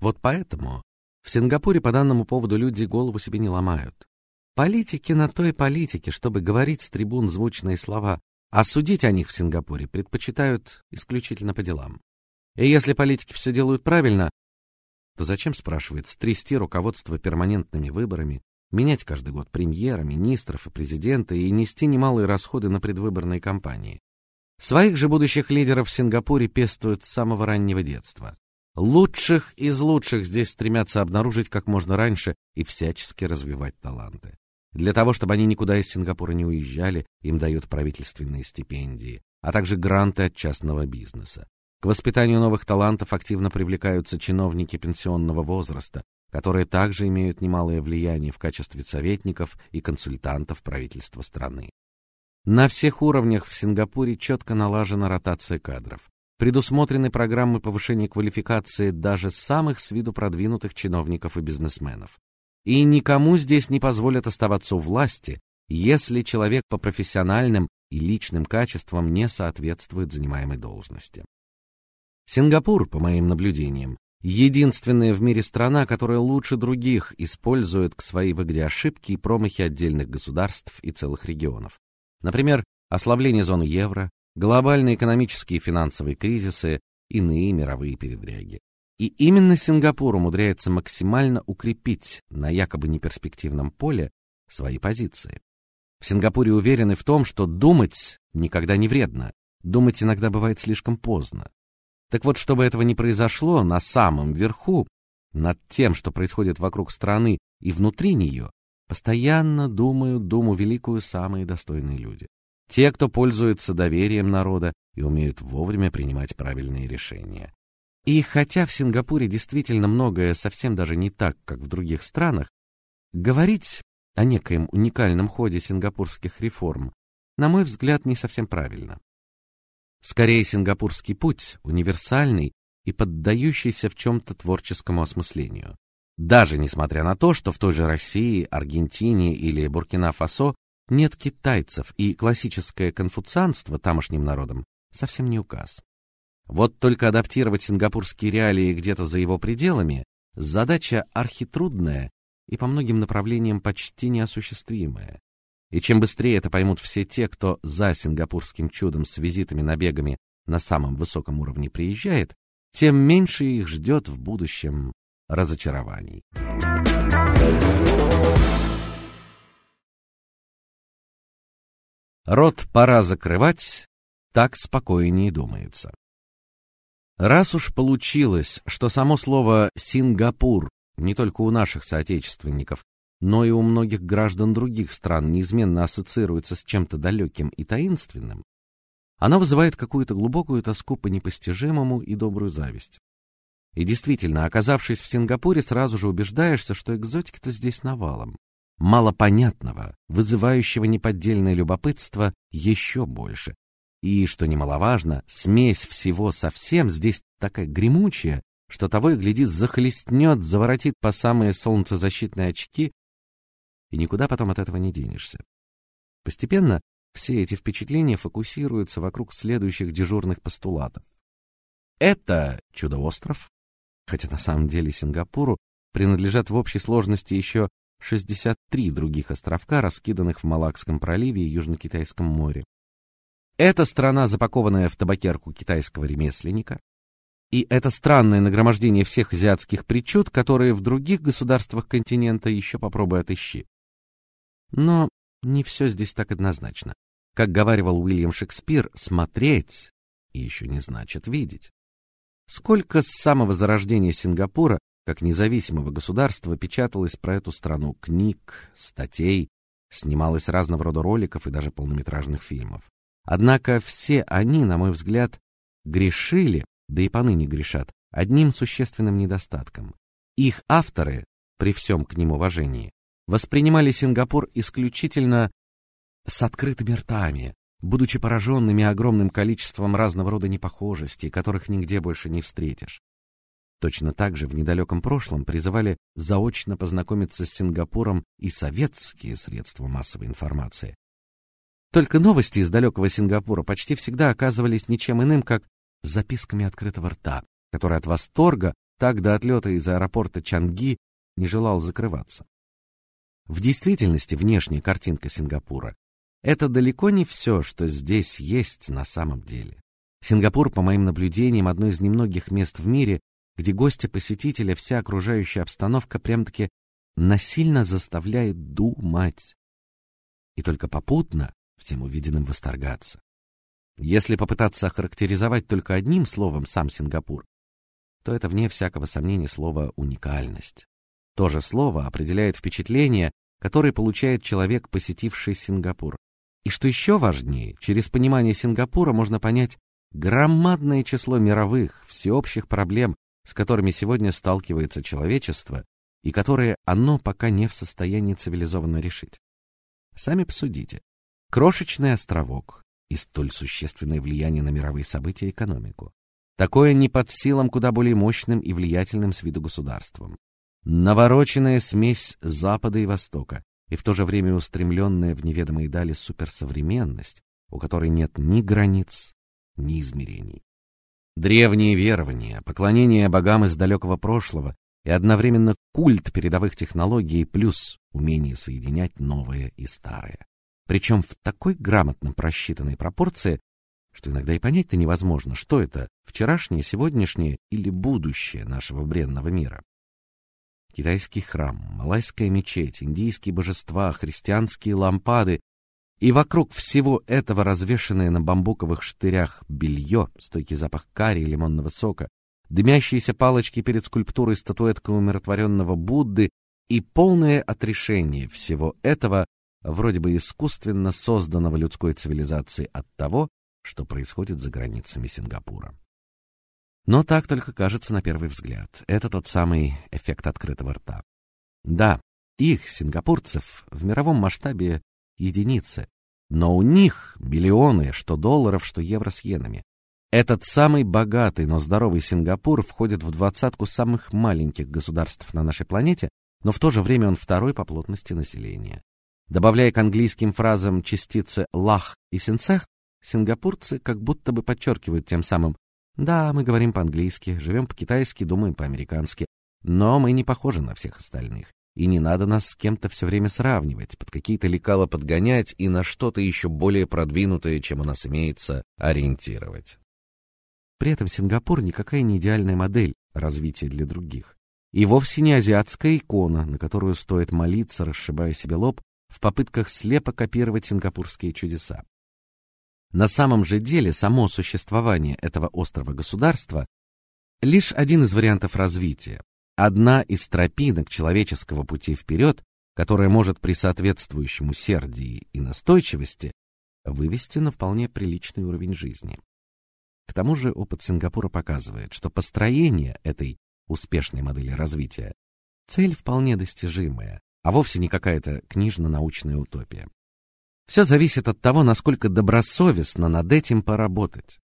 Speaker 1: Вот поэтому в Сингапуре по данному поводу люди голову себе не ломают. Политики на той политике, чтобы говорить с трибун звучные слова, а судить о них в Сингапуре предпочитают исключительно по делам. И если политики все делают правильно, то зачем, спрашивает, стрясти руководство перманентными выборами, менять каждый год премьера, министров и президента и нести немалые расходы на предвыборные кампании? Своих же будущих лидеров в Сингапуре пестуют с самого раннего детства. Лучших из лучших здесь стремятся обнаружить как можно раньше и всячески развивать таланты. Для того, чтобы они никуда из Сингапура не уезжали, им дают правительственные стипендии, а также гранты от частного бизнеса. К воспитанию новых талантов активно привлекаются чиновники пенсионного возраста, которые также имеют немалое влияние в качестве советников и консультантов правительства страны. На всех уровнях в Сингапуре четко налажена ротация кадров. Предусмотрены программы повышения квалификации даже самых с виду продвинутых чиновников и бизнесменов. И никому здесь не позволят оставаться у власти, если человек по профессиональным и личным качествам не соответствует занимаемой должности. Сингапур, по моим наблюдениям, единственная в мире страна, которая лучше других использует к своей выгоде ошибки и промахи отдельных государств и целых регионов. Например, ослабление зоны евро, глобальные экономические и финансовые кризисы, иные мировые передряги. И именно Сингапур умудряется максимально укрепить на якобы неперспективном поле свои позиции. В Сингапуре уверены в том, что думать никогда не вредно. Думать иногда бывает слишком поздно. Так вот, чтобы этого не произошло, на самом верху, над тем, что происходит вокруг страны и внутри нее, постоянно думают думу великую самые достойные люди. Те, кто пользуется доверием народа и умеют вовремя принимать правильные решения. И хотя в Сингапуре действительно многое совсем даже не так, как в других странах, говорить о некоем уникальном ходе сингапурских реформ, на мой взгляд, не совсем правильно. Скорее, сингапурский путь универсальный и поддающийся в чем то творческому осмыслению. Даже несмотря на то, что в той же России, Аргентине или Буркина-Фасо нет китайцев, и классическое конфуцианство тамошним народам совсем не указ. Вот только адаптировать сингапурские реалии где-то за его пределами задача архитрудная и по многим направлениям почти неосуществимое. И чем быстрее это поймут все те, кто за сингапурским чудом с визитами, набегами на самом высоком уровне приезжает, тем меньше их ждет в будущем разочарований. Рот пора закрывать, так спокойнее думается. Раз уж получилось, что само слово Сингапур не только у наших соотечественников, но и у многих граждан других стран неизменно ассоциируется с чем-то далеким и таинственным, она вызывает какую-то глубокую тоску по непостижимому и добрую зависть. И действительно, оказавшись в Сингапуре, сразу же убеждаешься, что экзотики-то здесь навалом. Мало понятного, вызывающего неподдельное любопытство еще больше. И, что немаловажно, смесь всего совсем здесь такая гремучая, что того и гляди захлестнет, заворотит по самые солнцезащитные очки, и никуда потом от этого не денешься. Постепенно все эти впечатления фокусируются вокруг следующих дежурных постулатов. Это чудо-остров, хотя на самом деле Сингапуру принадлежат в общей сложности еще 63 других островка, раскиданных в Малакском проливе и Южно-Китайском море. Это страна, запакованная в табакерку китайского ремесленника, и это странное нагромождение всех азиатских причуд, которые в других государствах континента еще попробуй отыщи. Но не все здесь так однозначно. Как говаривал Уильям Шекспир, смотреть еще не значит видеть. Сколько с самого зарождения Сингапура, как независимого государства, печаталось про эту страну книг, статей, снималось разного рода роликов и даже полнометражных фильмов. Однако все они, на мой взгляд, грешили да и поныне грешат, одним существенным недостатком. Их авторы, при всем к ним уважении, воспринимали Сингапур исключительно с открытыми ртами, будучи пораженными огромным количеством разного рода непохожестей, которых нигде больше не встретишь. Точно так же в недалеком прошлом призывали заочно познакомиться с Сингапуром и советские средства массовой информации. Только новости из далекого Сингапура почти всегда оказывались ничем иным, как записками открытого рта, который от восторга так до отлета из аэропорта Чанги не желал закрываться. В действительности внешняя картинка Сингапура это далеко не все, что здесь есть на самом деле. Сингапур, по моим наблюдениям, одно из немногих мест в мире, где гостя-посетителя вся окружающая обстановка прям-таки насильно заставляет думать. И только попутно всем увиденным восторгаться. Если попытаться охарактеризовать только одним словом сам Сингапур, то это вне всякого сомнения слово уникальность. То же слово определяет впечатление, которое получает человек, посетивший Сингапур. И что еще важнее, через понимание Сингапура можно понять громадное число мировых, всеобщих проблем, с которыми сегодня сталкивается человечество и которые оно пока не в состоянии цивилизованно решить. Сами посудите. Крошечный островок, и столь существенное влияние на мировые события и экономику. Такое не под силам куда более мощным и влиятельным с виду государствам. Навороченная смесь Запада и Востока, и в то же время устремленная в неведомые дали суперсовременность, у которой нет ни границ, ни измерений. Древние верования, поклонение богам из далекого прошлого и одновременно культ передовых технологий плюс умение соединять новое и старое причем в такой грамотно просчитанной пропорции, что иногда и понять-то невозможно, что это вчерашнее, сегодняшнее или будущее нашего бренного мира. Китайский храм, малайская мечеть, индийские божества, христианские лампады и вокруг всего этого развешанное на бамбуковых штырях белье, стойкий запах карри и лимонного сока, дымящиеся палочки перед скульптурой статуэткой умиротворенного Будды и полное отрешение всего этого вроде бы искусственно созданного людской цивилизацией от того, что происходит за границами Сингапура. Но так только кажется на первый взгляд. Это тот самый эффект открытого рта. Да, их, сингапурцев, в мировом масштабе единицы, но у них миллионы, что долларов, что евро с йенами. Этот самый богатый, но здоровый Сингапур входит в двадцатку самых маленьких государств на нашей планете, но в то же время он второй по плотности населения. Добавляя к английским фразам частицы лах и синцех, сингапурцы как будто бы подчеркивают тем самым: да, мы говорим по-английски, живем по-китайски, думаем по-американски, но мы не похожи на всех остальных. И не надо нас с кем-то все время сравнивать, под какие-то лекала подгонять и на что-то еще более продвинутое, чем у нас имеется, ориентировать. При этом Сингапур никакая не идеальная модель развития для других. И вовсе не азиатская икона, на которую стоит молиться, расшибая себе лоб, в попытках слепо копировать сингапурские чудеса. На самом же деле само существование этого острова государства лишь один из вариантов развития, одна из тропинок человеческого пути вперед, которая может при соответствующем усердии и настойчивости вывести на вполне приличный уровень жизни. К тому же опыт Сингапура показывает, что построение этой успешной модели развития цель вполне достижимая, а вовсе не какая-то книжно-научная утопия. Все зависит от того, насколько добросовестно над этим поработать,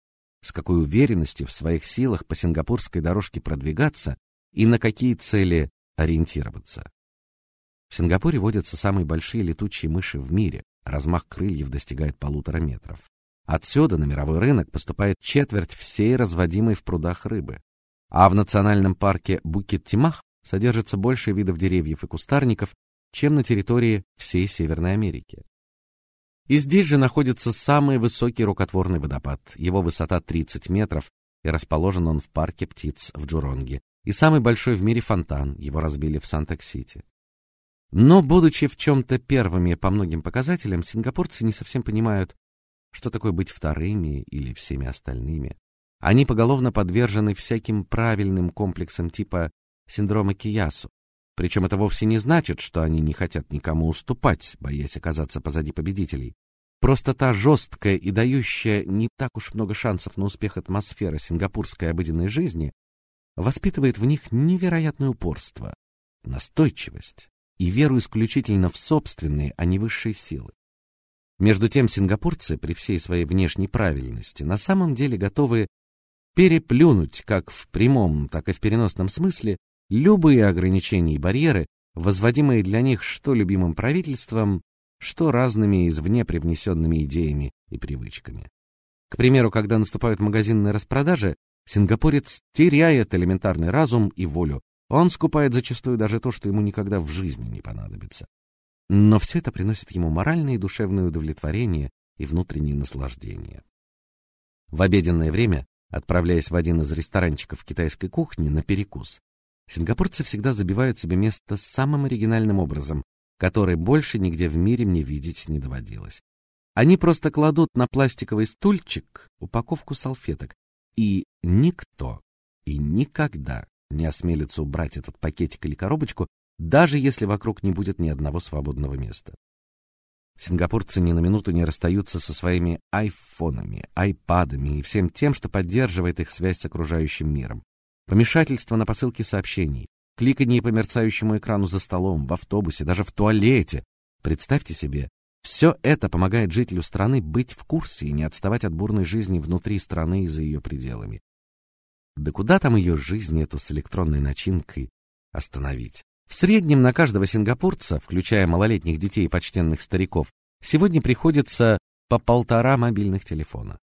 Speaker 1: с какой уверенностью в своих силах по сингапурской дорожке продвигаться и на какие цели ориентироваться. В Сингапуре водятся самые большие летучие мыши в мире. Размах крыльев достигает полутора метров. Отсюда на мировой рынок поступает четверть всей разводимой в прудах рыбы. А в национальном парке Букет-Тимах содержится больше видов деревьев и кустарников, чем на территории всей Северной Америки. И здесь же находится самый высокий рукотворный водопад. Его высота 30 метров, и расположен он в парке птиц в Джуронге. И самый большой в мире фонтан, его разбили в Санта-Сити. Но, будучи в чем-то первыми по многим показателям, сингапурцы не совсем понимают, что такое быть вторыми или всеми остальными. Они поголовно подвержены всяким правильным комплексам типа синдрома Киясу, причем это вовсе не значит, что они не хотят никому уступать, боясь оказаться позади победителей. Просто та жесткая и дающая не так уж много шансов на успех атмосфера сингапурской обыденной жизни воспитывает в них невероятное упорство, настойчивость и веру исключительно в собственные, а не высшие силы. Между тем сингапурцы при всей своей внешней правильности на самом деле готовы переплюнуть как в прямом, так и в переносном смысле любые ограничения и барьеры, возводимые для них что любимым правительством, что разными извне привнесенными идеями и привычками. К примеру, когда наступают магазинные распродажи, сингапурец теряет элементарный разум и волю. Он скупает зачастую даже то, что ему никогда в жизни не понадобится. Но все это приносит ему моральное и душевное удовлетворение и внутреннее наслаждение. В обеденное время, отправляясь в один из ресторанчиков китайской кухни на перекус, Сингапурцы всегда забивают себе место самым оригинальным образом, который больше нигде в мире мне видеть не доводилось. Они просто кладут на пластиковый стульчик упаковку салфеток, и никто и никогда не осмелится убрать этот пакетик или коробочку, даже если вокруг не будет ни одного свободного места. Сингапурцы ни на минуту не расстаются со своими айфонами, айпадами и всем тем, что поддерживает их связь с окружающим миром помешательство на посылке сообщений, кликанье по мерцающему экрану за столом, в автобусе, даже в туалете. Представьте себе, все это помогает жителю страны быть в курсе и не отставать от бурной жизни внутри страны и за ее пределами. Да куда там ее жизнь эту с электронной начинкой остановить? В среднем на каждого сингапурца, включая малолетних детей и почтенных стариков, сегодня приходится по полтора мобильных телефона.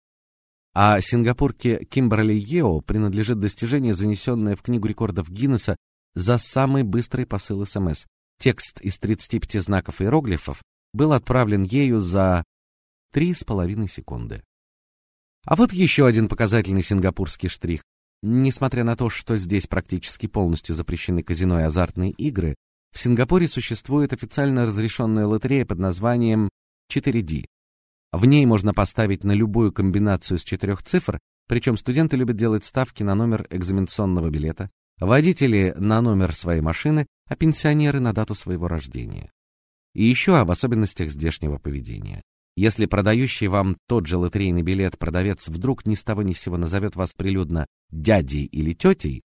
Speaker 1: А сингапурке Кимберли Йео принадлежит достижение, занесенное в книгу рекордов Гиннесса за самый быстрый посыл СМС. Текст из 35 знаков иероглифов был отправлен ею за три с половиной секунды. А вот еще один показательный сингапурский штрих. Несмотря на то, что здесь практически полностью запрещены казино и азартные игры, в Сингапуре существует официально разрешенная лотерея под названием 4D. В ней можно поставить на любую комбинацию с четырех цифр, причем студенты любят делать ставки на номер экзаменационного билета, водители на номер своей машины, а пенсионеры на дату своего рождения. И еще об особенностях здешнего поведения. Если продающий вам тот же лотерейный билет продавец вдруг ни с того ни с сего назовет вас прилюдно дядей или тетей,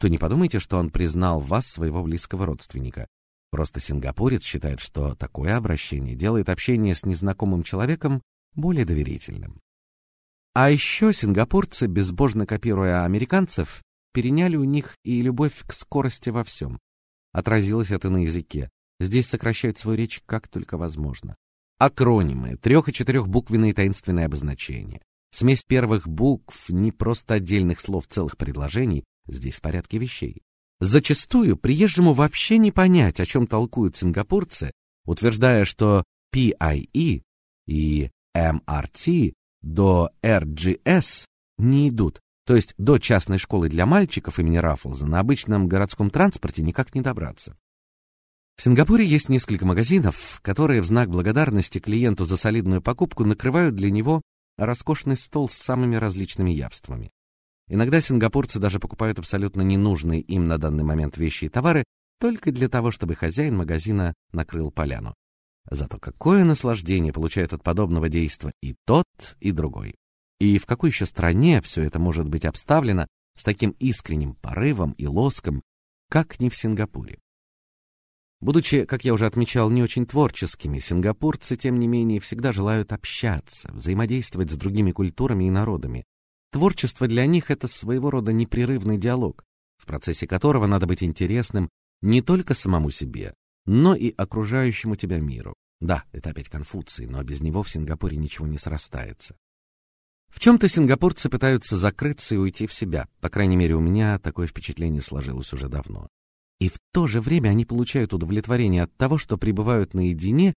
Speaker 1: то не подумайте, что он признал вас своего близкого родственника. Просто сингапурец считает, что такое обращение делает общение с незнакомым человеком более доверительным. А еще сингапурцы, безбожно копируя американцев, переняли у них и любовь к скорости во всем. Отразилось это на языке. Здесь сокращают свою речь как только возможно. Акронимы, трех- и четырехбуквенные таинственные обозначения. Смесь первых букв, не просто отдельных слов целых предложений, здесь в порядке вещей. Зачастую приезжему вообще не понять, о чем толкуют сингапурцы, утверждая, что PIE и MRT до RGS не идут, то есть до частной школы для мальчиков имени Раффлза на обычном городском транспорте никак не добраться. В Сингапуре есть несколько магазинов, которые в знак благодарности клиенту за солидную покупку накрывают для него роскошный стол с самыми различными явствами. Иногда сингапурцы даже покупают абсолютно ненужные им на данный момент вещи и товары только для того, чтобы хозяин магазина накрыл поляну. Зато какое наслаждение получает от подобного действа и тот, и другой. И в какой еще стране все это может быть обставлено с таким искренним порывом и лоском, как не в Сингапуре? Будучи, как я уже отмечал, не очень творческими, сингапурцы тем не менее всегда желают общаться, взаимодействовать с другими культурами и народами. Творчество для них это своего рода непрерывный диалог, в процессе которого надо быть интересным не только самому себе, но и окружающему тебя миру. Да, это опять Конфуций, но без него в Сингапуре ничего не срастается. В чем то сингапурцы пытаются закрыться и уйти в себя. По крайней мере, у меня такое впечатление сложилось уже давно. И в то же время они получают удовлетворение от того, что пребывают наедине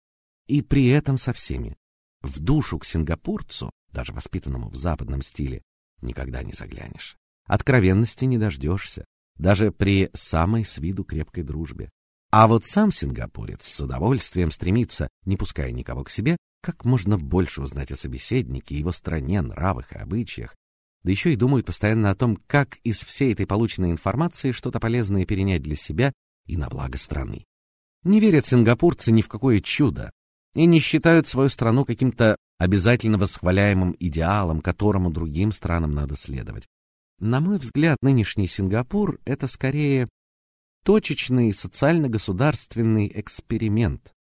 Speaker 1: и при этом со всеми. В душу к сингапурцу, даже воспитанному в западном стиле, никогда не заглянешь. Откровенности не дождешься, даже при самой с виду крепкой дружбе. А вот сам сингапурец с удовольствием стремится, не пуская никого к себе, как можно больше узнать о собеседнике, его стране, нравах и обычаях, да еще и думают постоянно о том, как из всей этой полученной информации что-то полезное перенять для себя и на благо страны. Не верят сингапурцы ни в какое чудо и не считают свою страну каким-то обязательно восхваляемым идеалом, которому другим странам надо следовать. На мой взгляд, нынешний Сингапур это скорее точечный социально-государственный эксперимент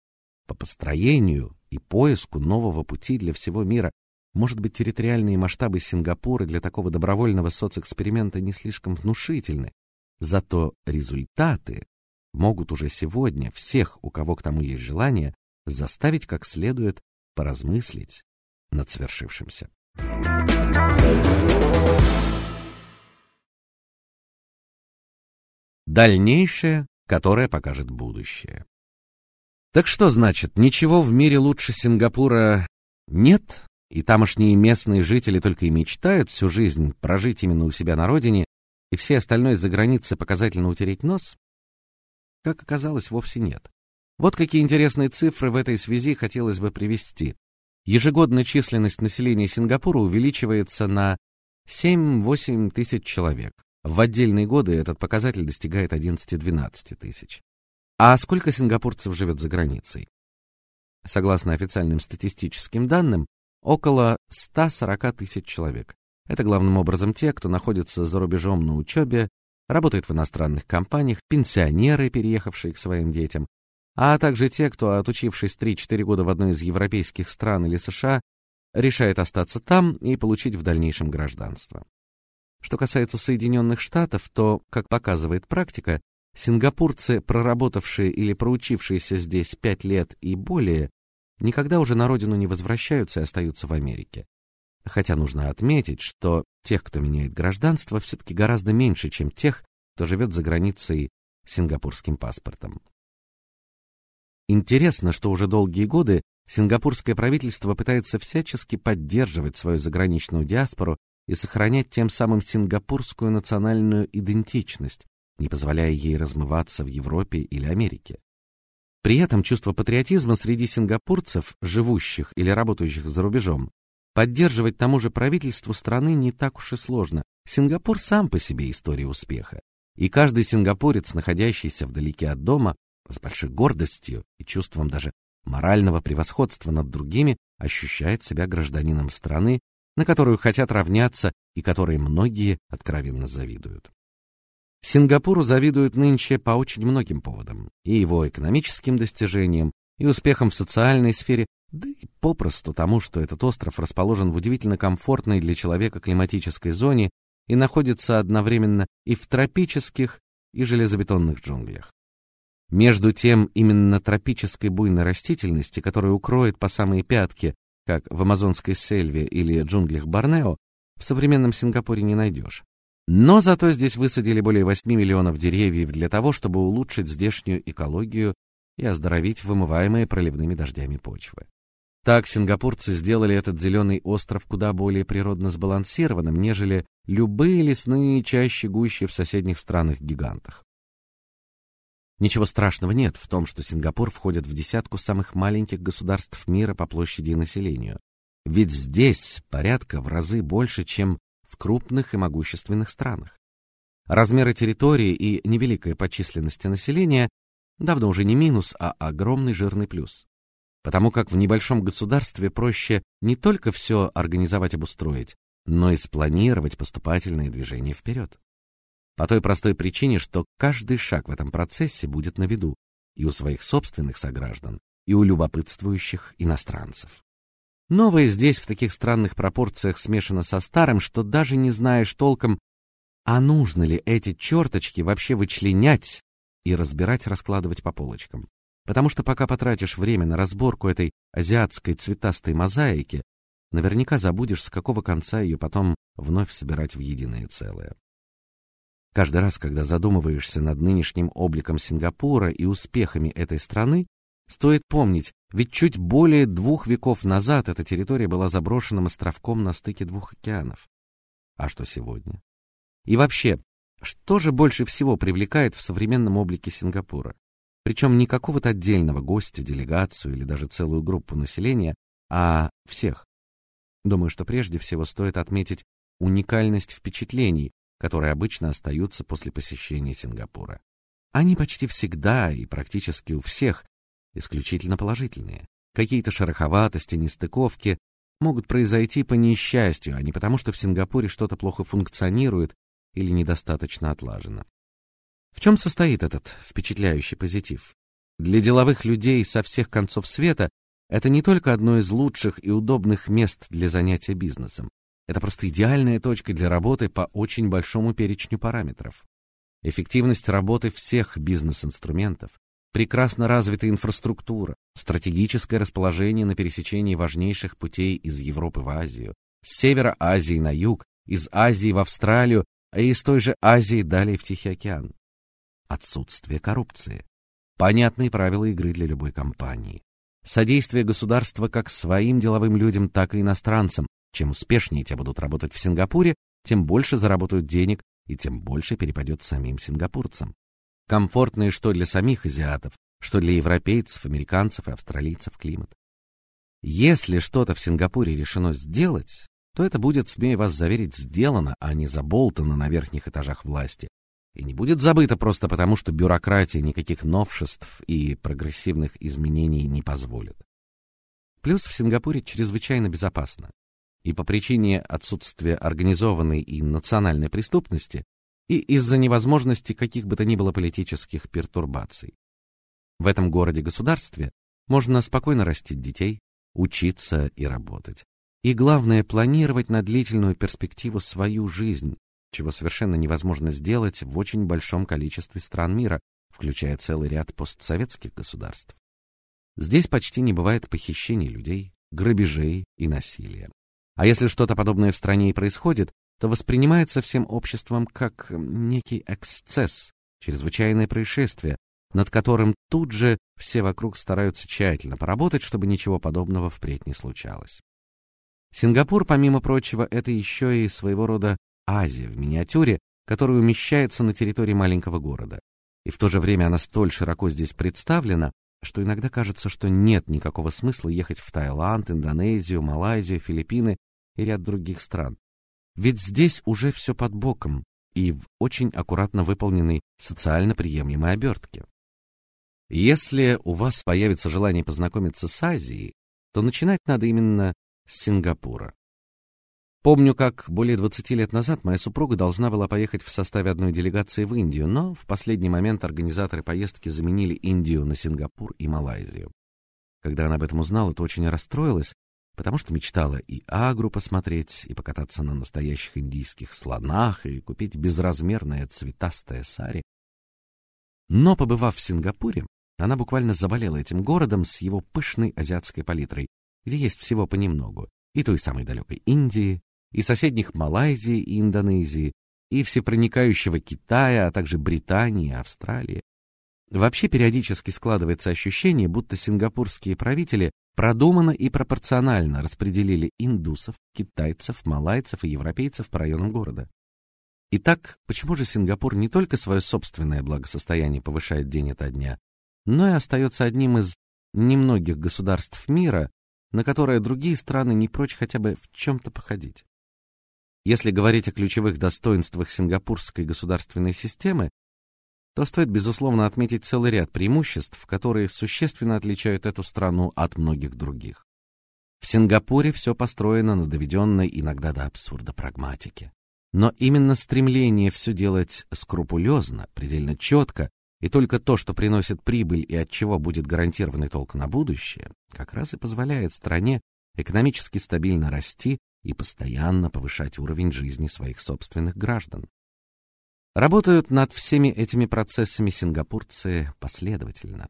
Speaker 1: по построению и поиску нового пути для всего мира, может быть, территориальные масштабы Сингапура для такого добровольного соцэксперимента не слишком внушительны, зато результаты могут уже сегодня всех, у кого к тому есть желание, заставить как следует поразмыслить над свершившимся. Дальнейшее, которое покажет будущее. Так что значит, ничего в мире лучше Сингапура нет? и тамошние местные жители только и мечтают всю жизнь прожить именно у себя на родине, и все остальное за границей показательно утереть нос? Как оказалось, вовсе нет. Вот какие интересные цифры в этой связи хотелось бы привести. Ежегодно численность населения Сингапура увеличивается на 7-8 тысяч человек. В отдельные годы этот показатель достигает 11-12 тысяч. А сколько сингапурцев живет за границей? Согласно официальным статистическим данным, около 140 тысяч человек. Это главным образом те, кто находится за рубежом на учебе, работает в иностранных компаниях, пенсионеры, переехавшие к своим детям, а также те, кто, отучившись 3-4 года в одной из европейских стран или США, решает остаться там и получить в дальнейшем гражданство. Что касается Соединенных Штатов, то, как показывает практика, сингапурцы, проработавшие или проучившиеся здесь 5 лет и более, никогда уже на родину не возвращаются и остаются в Америке. Хотя нужно отметить, что тех, кто меняет гражданство, все таки гораздо меньше, чем тех, кто живет за границей сингапурским паспортом. Интересно, что уже долгие годы Сингапурское правительство пытается всячески поддерживать свою заграничную диаспору и сохранять тем самым сингапурскую национальную идентичность, не позволяя ей размываться в Европе или Америке. При этом чувство патриотизма среди сингапурцев, живущих или работающих за рубежом, поддерживать тому же правительству страны не так уж и сложно. Сингапур сам по себе история успеха, и каждый сингапурец, находящийся вдалеке от дома, с большой гордостью и чувством даже морального превосходства над другими, ощущает себя гражданином страны, на которую хотят равняться и которой многие откровенно завидуют. Сингапуру завидуют нынче по очень многим поводам: и его экономическим достижениям, и успехам в социальной сфере, да и попросту тому, что этот остров расположен в удивительно комфортной для человека климатической зоне и находится одновременно и в тропических, и железобетонных джунглях. Между тем, именно тропической буйной растительности, которая укроет по самые пятки, как в амазонской сельве или джунглях Борнео, в современном Сингапуре не найдешь. Но зато здесь высадили более 8 миллионов деревьев для того, чтобы улучшить здешнюю экологию и оздоровить вымываемые проливными дождями почвы. Так сингапурцы сделали этот зеленый остров куда более природно сбалансированным, нежели любые лесные чаще гуще в соседних странах-гигантах. Ничего страшного нет в том, что Сингапур входит в десятку самых маленьких государств мира по площади и населению. Ведь здесь порядка в разы больше, чем в крупных и могущественных странах. Размеры территории и невеликая по численности населения давно уже не минус, а огромный жирный плюс. Потому как в небольшом государстве проще не только все организовать, обустроить, но и спланировать поступательные движения вперед. По той простой причине, что каждый шаг в этом процессе будет на виду и у своих собственных сограждан, и у любопытствующих иностранцев. Новое здесь в таких странных пропорциях смешано со старым, что даже не знаешь толком, а нужно ли эти черточки вообще вычленять и разбирать, раскладывать по полочкам. Потому что пока потратишь время на разборку этой азиатской цветастой мозаики, наверняка забудешь, с какого конца ее потом вновь собирать в единое целое. Каждый раз, когда задумываешься над нынешним обликом Сингапура и успехами этой страны, стоит помнить, ведь чуть более двух веков назад эта территория была заброшенным островком на стыке двух океанов. А что сегодня? И вообще, что же больше всего привлекает в современном облике Сингапура? Причем не какого-то отдельного гостя, делегацию или даже целую группу населения, а всех. Думаю, что прежде всего стоит отметить уникальность впечатлений, которые обычно остаются после посещения Сингапура. Они почти всегда и практически у всех исключительно положительные. Какие-то шероховатости, нестыковки могут произойти по несчастью, а не потому, что в Сингапуре что-то плохо функционирует или недостаточно отлажено. В чем состоит этот впечатляющий позитив? Для деловых людей со всех концов света это не только одно из лучших и удобных мест для занятия бизнесом, это просто идеальная точка для работы по очень большому перечню параметров. Эффективность работы всех бизнес-инструментов, прекрасно развитая инфраструктура, стратегическое расположение на пересечении важнейших путей из Европы в Азию, с севера Азии на юг, из Азии в Австралию, а из той же Азии далее в Тихий океан. Отсутствие коррупции. Понятные правила игры для любой компании. Содействие государства как своим деловым людям, так и иностранцам, чем успешнее те будут работать в Сингапуре, тем больше заработают денег и тем больше перепадет самим сингапурцам. Комфортный что для самих азиатов, что для европейцев, американцев и австралийцев климат. Если что-то в Сингапуре решено сделать, то это будет, смею вас заверить, сделано, а не заболтано на верхних этажах власти. И не будет забыто просто потому, что бюрократия никаких новшеств и прогрессивных изменений не позволит. Плюс в Сингапуре чрезвычайно безопасно и по причине отсутствия организованной и национальной преступности, и из-за невозможности каких бы то ни было политических пертурбаций. В этом городе-государстве можно спокойно растить детей, учиться и работать. И главное планировать на длительную перспективу свою жизнь, чего совершенно невозможно сделать в очень большом количестве стран мира, включая целый ряд постсоветских государств. Здесь почти не бывает похищений людей, грабежей и насилия. А если что-то подобное в стране и происходит, то воспринимается всем обществом как некий эксцесс, чрезвычайное происшествие, над которым тут же все вокруг стараются тщательно поработать, чтобы ничего подобного впредь не случалось. Сингапур, помимо прочего, это еще и своего рода Азия в миниатюре, которая умещается на территории маленького города. И в то же время она столь широко здесь представлена, что иногда кажется, что нет никакого смысла ехать в Таиланд, Индонезию, Малайзию, Филиппины и ряд других стран. Ведь здесь уже все под боком и в очень аккуратно выполненной социально приемлемой обертке. Если у вас появится желание познакомиться с Азией, то начинать надо именно с Сингапура. Помню, как более 20 лет назад моя супруга должна была поехать в составе одной делегации в Индию, но в последний момент организаторы поездки заменили Индию на Сингапур и Малайзию. Когда она об этом узнала, то очень расстроилась, потому что мечтала и Агру посмотреть, и покататься на настоящих индийских слонах, и купить безразмерное цветастое сари. Но побывав в Сингапуре, она буквально заболела этим городом с его пышной азиатской палитрой, где есть всего понемногу, и той самой далекой Индии, и соседних Малайзии и Индонезии, и всепроникающего Китая, а также Британии и Австралии. Вообще периодически складывается ощущение, будто сингапурские правители продуманно и пропорционально распределили индусов, китайцев, малайцев и европейцев по районам города. Итак, почему же Сингапур не только свое собственное благосостояние повышает день ото дня, но и остается одним из немногих государств мира, на которое другие страны не прочь хотя бы в чем то походить? Если говорить о ключевых достоинствах сингапурской государственной системы, то стоит безусловно отметить целый ряд преимуществ, которые существенно отличают эту страну от многих других. В Сингапуре все построено на доведенной иногда до абсурда прагматике. Но именно стремление все делать скрупулезно, предельно четко, и только то, что приносит прибыль и от чего будет гарантированный толк на будущее, как раз и позволяет стране экономически стабильно расти и постоянно повышать уровень жизни своих собственных граждан. Работают над всеми этими процессами сингапурцы последовательно.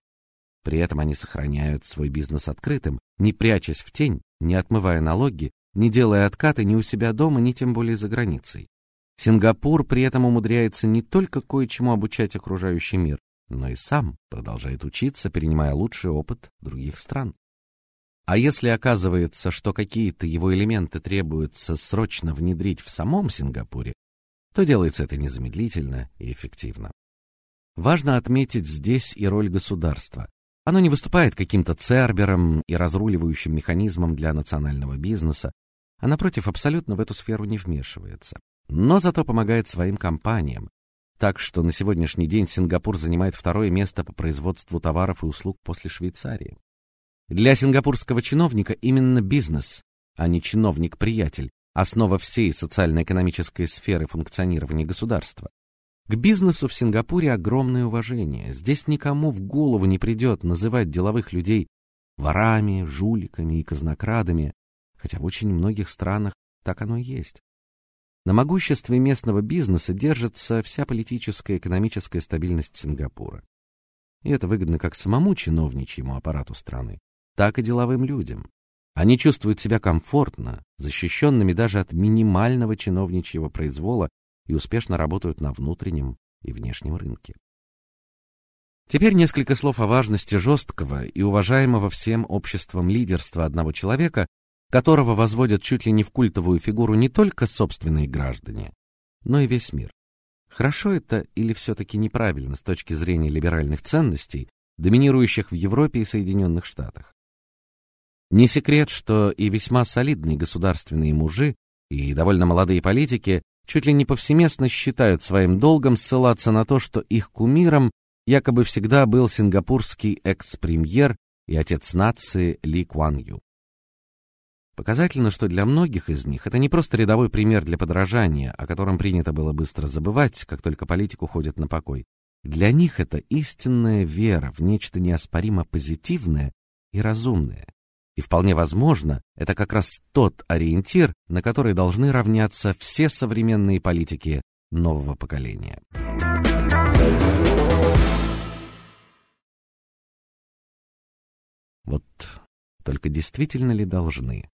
Speaker 1: При этом они сохраняют свой бизнес открытым, не прячась в тень, не отмывая налоги, не делая откаты ни у себя дома, ни тем более за границей. Сингапур при этом умудряется не только кое-чему обучать окружающий мир, но и сам продолжает учиться, перенимая лучший опыт других стран. А если оказывается, что какие-то его элементы требуется срочно внедрить в самом Сингапуре, то делается это незамедлительно и эффективно. Важно отметить здесь и роль государства. Оно не выступает каким-то цербером и разруливающим механизмом для национального бизнеса, а напротив абсолютно в эту сферу не вмешивается, но зато помогает своим компаниям. Так что на сегодняшний день Сингапур занимает второе место по производству товаров и услуг после Швейцарии. Для сингапурского чиновника именно бизнес, а не чиновник-приятель, основа всей социально-экономической сферы функционирования государства. К бизнесу в Сингапуре огромное уважение. Здесь никому в голову не придет называть деловых людей ворами, жуликами и казнокрадами, хотя в очень многих странах так оно и есть. На могуществе местного бизнеса держится вся политическая и экономическая стабильность Сингапура. И это выгодно как самому чиновничьему аппарату страны, так и деловым людям. Они чувствуют себя комфортно, защищенными даже от минимального чиновничьего произвола и успешно работают на внутреннем и внешнем рынке. Теперь несколько слов о важности жесткого и уважаемого всем обществом лидерства одного человека, которого возводят чуть ли не в культовую фигуру не только собственные граждане, но и весь мир. Хорошо это или все-таки неправильно с точки зрения либеральных ценностей, доминирующих в Европе и Соединенных Штатах? Не секрет, что и весьма солидные государственные мужи, и довольно молодые политики чуть ли не повсеместно считают своим долгом ссылаться на то, что их кумиром якобы всегда был сингапурский экс-премьер и отец нации Ли Куан Ю. Показательно, что для многих из них это не просто рядовой пример для подражания, о котором принято было быстро забывать, как только политик уходит на покой. Для них это истинная вера в нечто неоспоримо позитивное и разумное, и вполне возможно, это как раз тот ориентир, на который должны равняться все современные политики нового поколения. Вот только действительно ли должны?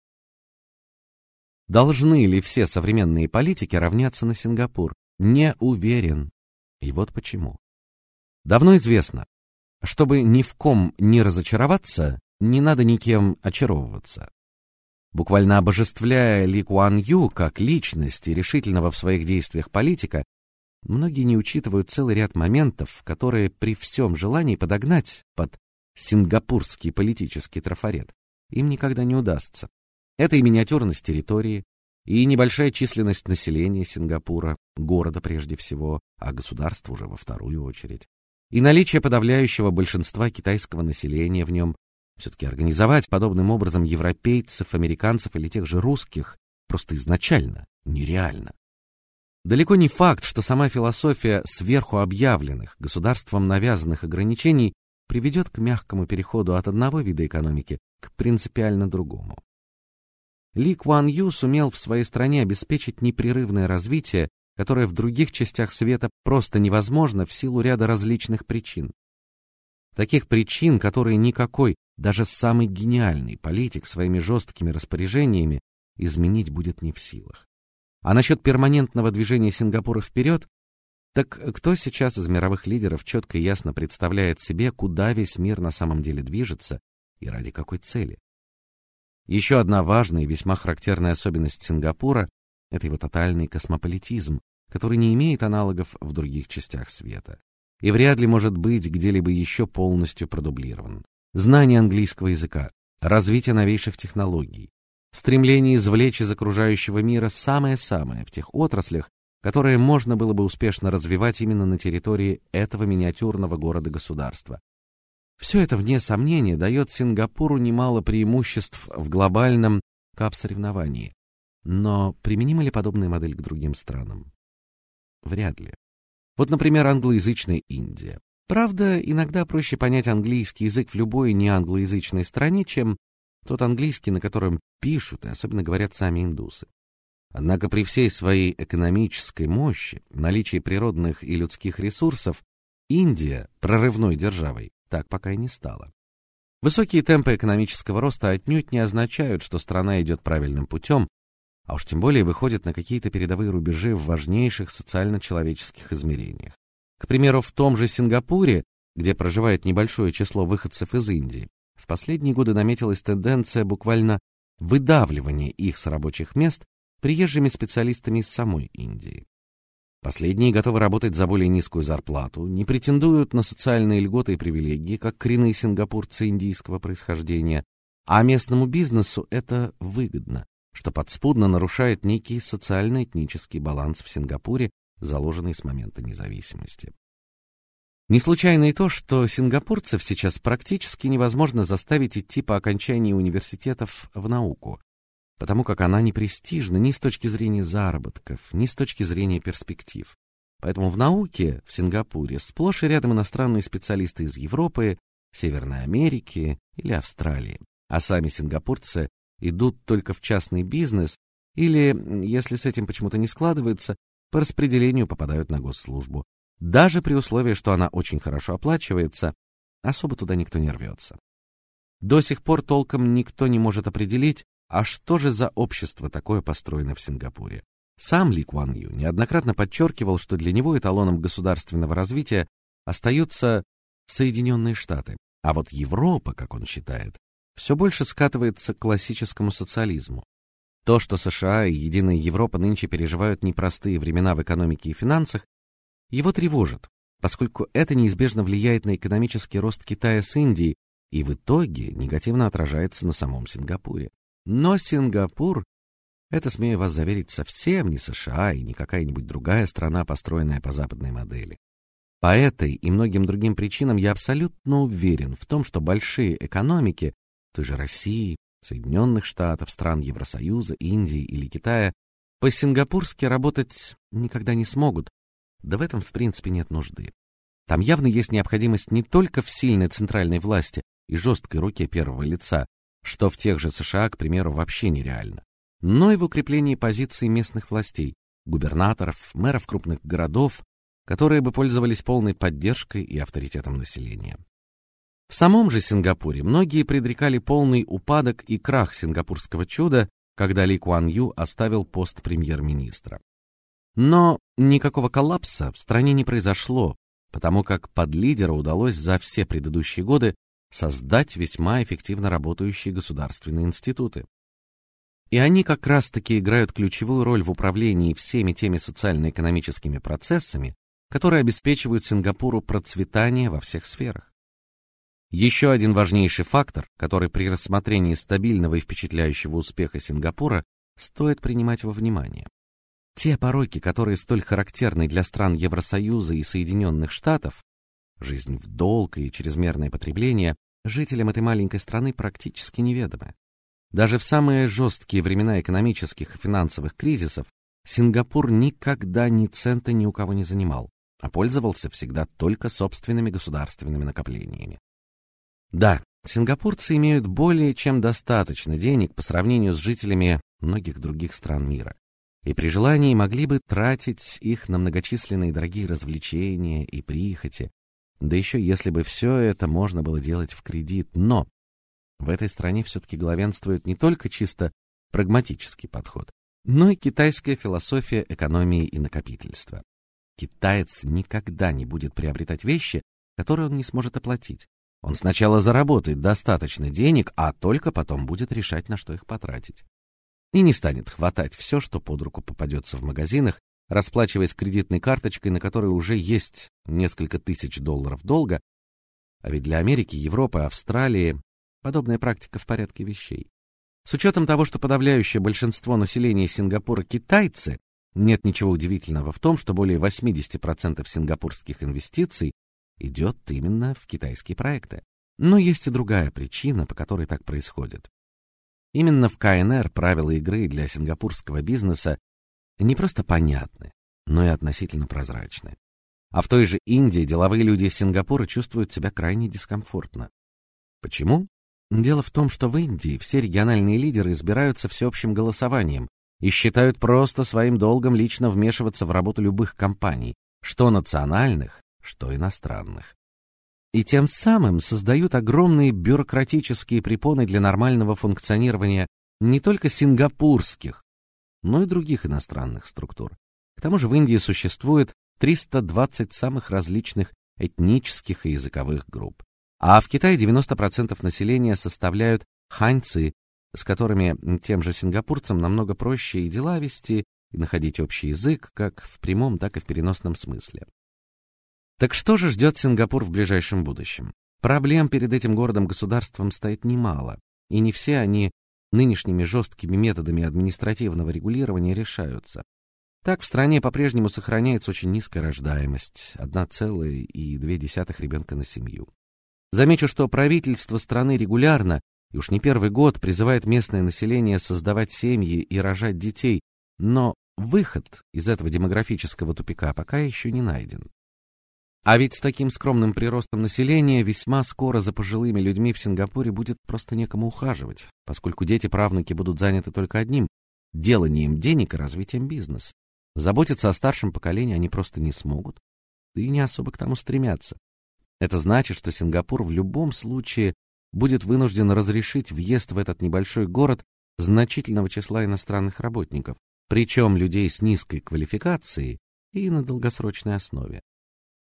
Speaker 1: Должны ли все современные политики равняться на Сингапур? Не уверен. И вот почему. Давно известно, Чтобы ни в ком не разочароваться, не надо никем очаровываться. Буквально обожествляя Ли Куан Ю как личность и решительного в своих действиях политика, многие не учитывают целый ряд моментов, которые при всем желании подогнать под сингапурский политический трафарет им никогда не удастся. Это и миниатюрность территории, и небольшая численность населения Сингапура, города прежде всего, а государства уже во вторую очередь, и наличие подавляющего большинства китайского населения в нем, все-таки организовать подобным образом европейцев, американцев или тех же русских просто изначально нереально. Далеко не факт, что сама философия сверху объявленных, государством навязанных ограничений приведет к мягкому переходу от одного вида экономики к принципиально другому. Ли Куан Ю сумел в своей стране обеспечить непрерывное развитие, которое в других частях света просто невозможно в силу ряда различных причин. Таких причин, которые никакой даже самый гениальный политик своими жесткими распоряжениями изменить будет не в силах. А насчет перманентного движения Сингапура вперед, так кто сейчас из мировых лидеров четко и ясно представляет себе, куда весь мир на самом деле движется и ради какой цели? Еще одна важная и весьма характерная особенность Сингапура это его тотальный космополитизм, который не имеет аналогов в других частях света и вряд ли может быть где-либо еще полностью продублирован знание английского языка, развитие новейших технологий, стремление извлечь из окружающего мира самое-самое в тех отраслях, которые можно было бы успешно развивать именно на территории этого миниатюрного города-государства. Все это вне сомнения дает Сингапуру немало преимуществ в глобальном кап-соревновании. Но применима ли подобная модель к другим странам? Вряд ли. Вот, например, англоязычная Индия. Правда, иногда проще понять английский язык в любой неанглоязычной стране, чем тот английский, на котором пишут и особенно говорят сами индусы. Однако при всей своей экономической мощи, наличии природных и людских ресурсов, Индия прорывной державой так пока и не стала. Высокие темпы экономического роста отнюдь не означают, что страна идет правильным путем, а уж тем более выходит на какие-то передовые рубежи в важнейших социально-человеческих измерениях. К примеру, в том же Сингапуре, где проживает небольшое число выходцев из Индии, в последние годы наметилась тенденция буквально выдавливания их с рабочих мест приезжими специалистами из самой Индии. Последние готовы работать за более низкую зарплату, не претендуют на социальные льготы и привилегии, как коренные сингапурцы индийского происхождения, а местному бизнесу это выгодно, что подспудно нарушает некий социально-этнический баланс в Сингапуре, заложенный с момента независимости. Не случайно и то, что сингапурцев сейчас практически невозможно заставить идти по окончании университетов в науку, потому как она не престижна ни с точки зрения заработков, ни с точки зрения перспектив. Поэтому в науке в Сингапуре сплошь и рядом иностранные специалисты из Европы, Северной Америки или Австралии, а сами сингапурцы идут только в частный бизнес или, если с этим почему-то не складывается, по распределению попадают на госслужбу. Даже при условии, что она очень хорошо оплачивается, особо туда никто не рвется. До сих пор толком никто не может определить, а что же за общество такое построено в Сингапуре. Сам Ли Куан Ю неоднократно подчеркивал, что для него эталоном государственного развития остаются Соединенные Штаты, а вот Европа, как он считает, все больше скатывается к классическому социализму. То, что США и единая Европа нынче переживают непростые времена в экономике и финансах, его тревожит, поскольку это неизбежно влияет на экономический рост Китая с Индией и в итоге негативно отражается на самом Сингапуре. Но Сингапур это, смею вас заверить, совсем не США и не какая-нибудь другая страна, построенная по западной модели. По этой и многим другим причинам я абсолютно уверен в том, что большие экономики той же России, Соединенных Штатов, стран Евросоюза, Индии или Китая по-сингапурски работать никогда не смогут. Да в этом в принципе нет нужды. Там явно есть необходимость не только в сильной центральной власти и жесткой руке первого лица, что в тех же США, к примеру, вообще нереально, но и в укреплении позиций местных властей, губернаторов, мэров крупных городов, которые бы пользовались полной поддержкой и авторитетом населения. В самом же Сингапуре многие предрекали полный упадок и крах сингапурского чуда, когда Ли Куан Ю оставил пост премьер-министра. Но никакого коллапса в стране не произошло, потому как под лидера удалось за все предыдущие годы создать весьма эффективно работающие государственные институты. И они как раз-таки играют ключевую роль в управлении всеми теми социально-экономическими процессами, которые обеспечивают Сингапуру процветание во всех сферах. Еще один важнейший фактор, который при рассмотрении стабильного и впечатляющего успеха Сингапура стоит принимать во внимание. Те пороки, которые столь характерны для стран Евросоюза и Соединенных Штатов, жизнь в долг и чрезмерное потребление, жителям этой маленькой страны практически неведомы. Даже в самые жесткие времена экономических и финансовых кризисов Сингапур никогда ни цента ни у кого не занимал а пользовался всегда только собственными государственными накоплениями. Да, сингапурцы имеют более чем достаточно денег по сравнению с жителями многих других стран мира, и при желании могли бы тратить их на многочисленные дорогие развлечения и прихоти, да еще если бы все это можно было делать в кредит, но в этой стране все-таки главенствует не только чисто прагматический подход, но и китайская философия экономии и накопительства. Китаец никогда не будет приобретать вещи, которые он не сможет оплатить. Он сначала заработает достаточно денег, а только потом будет решать, на что их потратить. И не станет хватать все, что под руку попадется в магазинах, расплачиваясь кредитной карточкой, на которой уже есть несколько тысяч долларов долга. А ведь для Америки, Европы, Австралии подобная практика в порядке вещей. С учетом того, что подавляющее большинство населения Сингапура китайцы, нет ничего удивительного в том, что более 80% сингапурских инвестиций идет именно в китайские проекты. Но есть и другая причина, по которой так происходит. Именно в КНР правила игры для сингапурского бизнеса не просто понятны, но и относительно прозрачны. А в той же Индии деловые люди из Сингапура чувствуют себя крайне дискомфортно. Почему? Дело в том, что в Индии все региональные лидеры избираются всеобщим голосованием, и считают просто своим долгом лично вмешиваться в работу любых компаний, что национальных, что иностранных. И тем самым создают огромные бюрократические препоны для нормального функционирования не только сингапурских, но и других иностранных структур. К тому же в Индии существует 320 самых различных этнических и языковых групп. А в Китае 90% населения составляют ханьцы, с которыми тем же сингапурцам намного проще и дела вести, и находить общий язык, как в прямом, так и в переносном смысле. Так что же ждет Сингапур в ближайшем будущем? Проблем перед этим городом-государством стоит немало, и не все они нынешними жесткими методами административного регулирования решаются. Так в стране по-прежнему сохраняется очень низкая рождаемость, 1,2 ребенка на семью. Замечу, что правительство страны регулярно и уж не первый год призывает местное население создавать семьи и рожать детей, но выход из этого демографического тупика пока еще не найден. А ведь с таким скромным приростом населения весьма скоро за пожилыми людьми в Сингапуре будет просто некому ухаживать, поскольку дети-правнуки будут заняты только одним деланием денег и развитием бизнеса. Заботиться о старшем поколении они просто не смогут, да и не особо к тому стремятся. Это значит, что Сингапур в любом случае будет вынужден разрешить въезд в этот небольшой город значительного числа иностранных работников, причем людей с низкой квалификацией и на долгосрочной основе.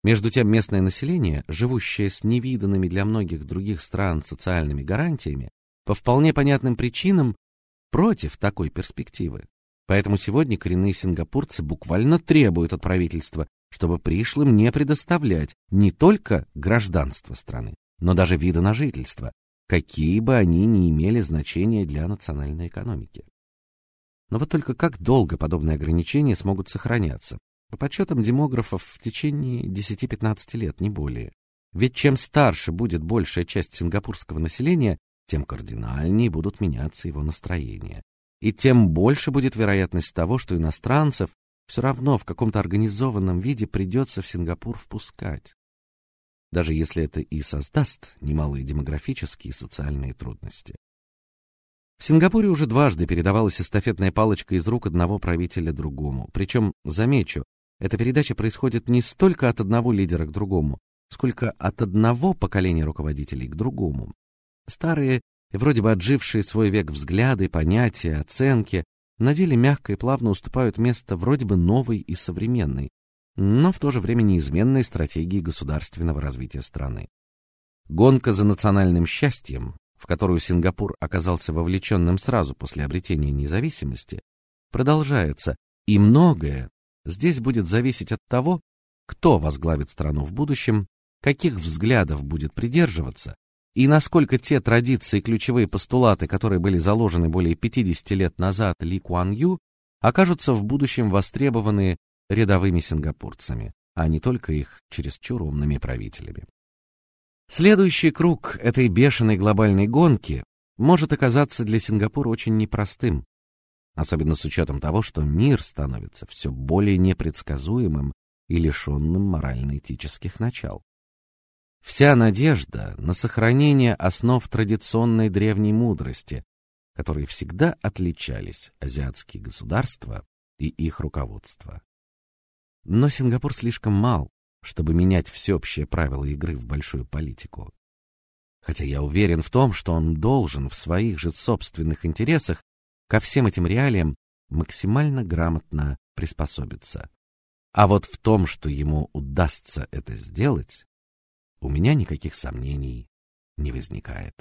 Speaker 1: Между тем местное население, живущее с невиданными для многих других стран социальными гарантиями, по вполне понятным причинам против такой перспективы. Поэтому сегодня коренные сингапурцы буквально требуют от правительства, чтобы пришлым не предоставлять не только гражданство страны, но даже вида на жительство, какие бы они ни имели значения для национальной экономики. Но вот только как долго подобные ограничения смогут сохраняться? По подсчетам демографов, в течение 10-15 лет, не более. Ведь чем старше будет большая часть сингапурского населения, тем кардинальнее будут меняться его настроения. И тем больше будет вероятность того, что иностранцев все равно в каком-то организованном виде придется в Сингапур впускать даже если это и создаст немалые демографические и социальные трудности. В Сингапуре уже дважды передавалась эстафетная палочка из рук одного правителя другому. Причем, замечу, эта передача происходит не столько от одного лидера к другому, сколько от одного поколения руководителей к другому. Старые вроде бы отжившие свой век взгляды, понятия, оценки на деле мягко и плавно уступают место вроде бы новой и современной, но в то же время неизменной стратегией государственного развития страны. Гонка за национальным счастьем, в которую Сингапур оказался вовлеченным сразу после обретения независимости, продолжается, и многое здесь будет зависеть от того, кто возглавит страну в будущем, каких взглядов будет придерживаться и насколько те традиции и ключевые постулаты, которые были заложены более 50 лет назад Ли Куан Ю, окажутся в будущем востребованы рядовыми сингапурцами, а не только их чересчур умными правителями. Следующий круг этой бешеной глобальной гонки может оказаться для Сингапура очень непростым, особенно с учетом того, что мир становится все более непредсказуемым и лишенным морально-этических начал. Вся надежда на сохранение основ традиционной древней мудрости, которые всегда отличались азиатские государства и их руководство. Но Сингапур слишком мал, чтобы менять всеобщие правила игры в большую политику. Хотя я уверен в том, что он должен в своих же собственных интересах ко всем этим реалиям максимально грамотно приспособиться. А вот в том, что ему удастся это сделать, у меня никаких сомнений не возникает.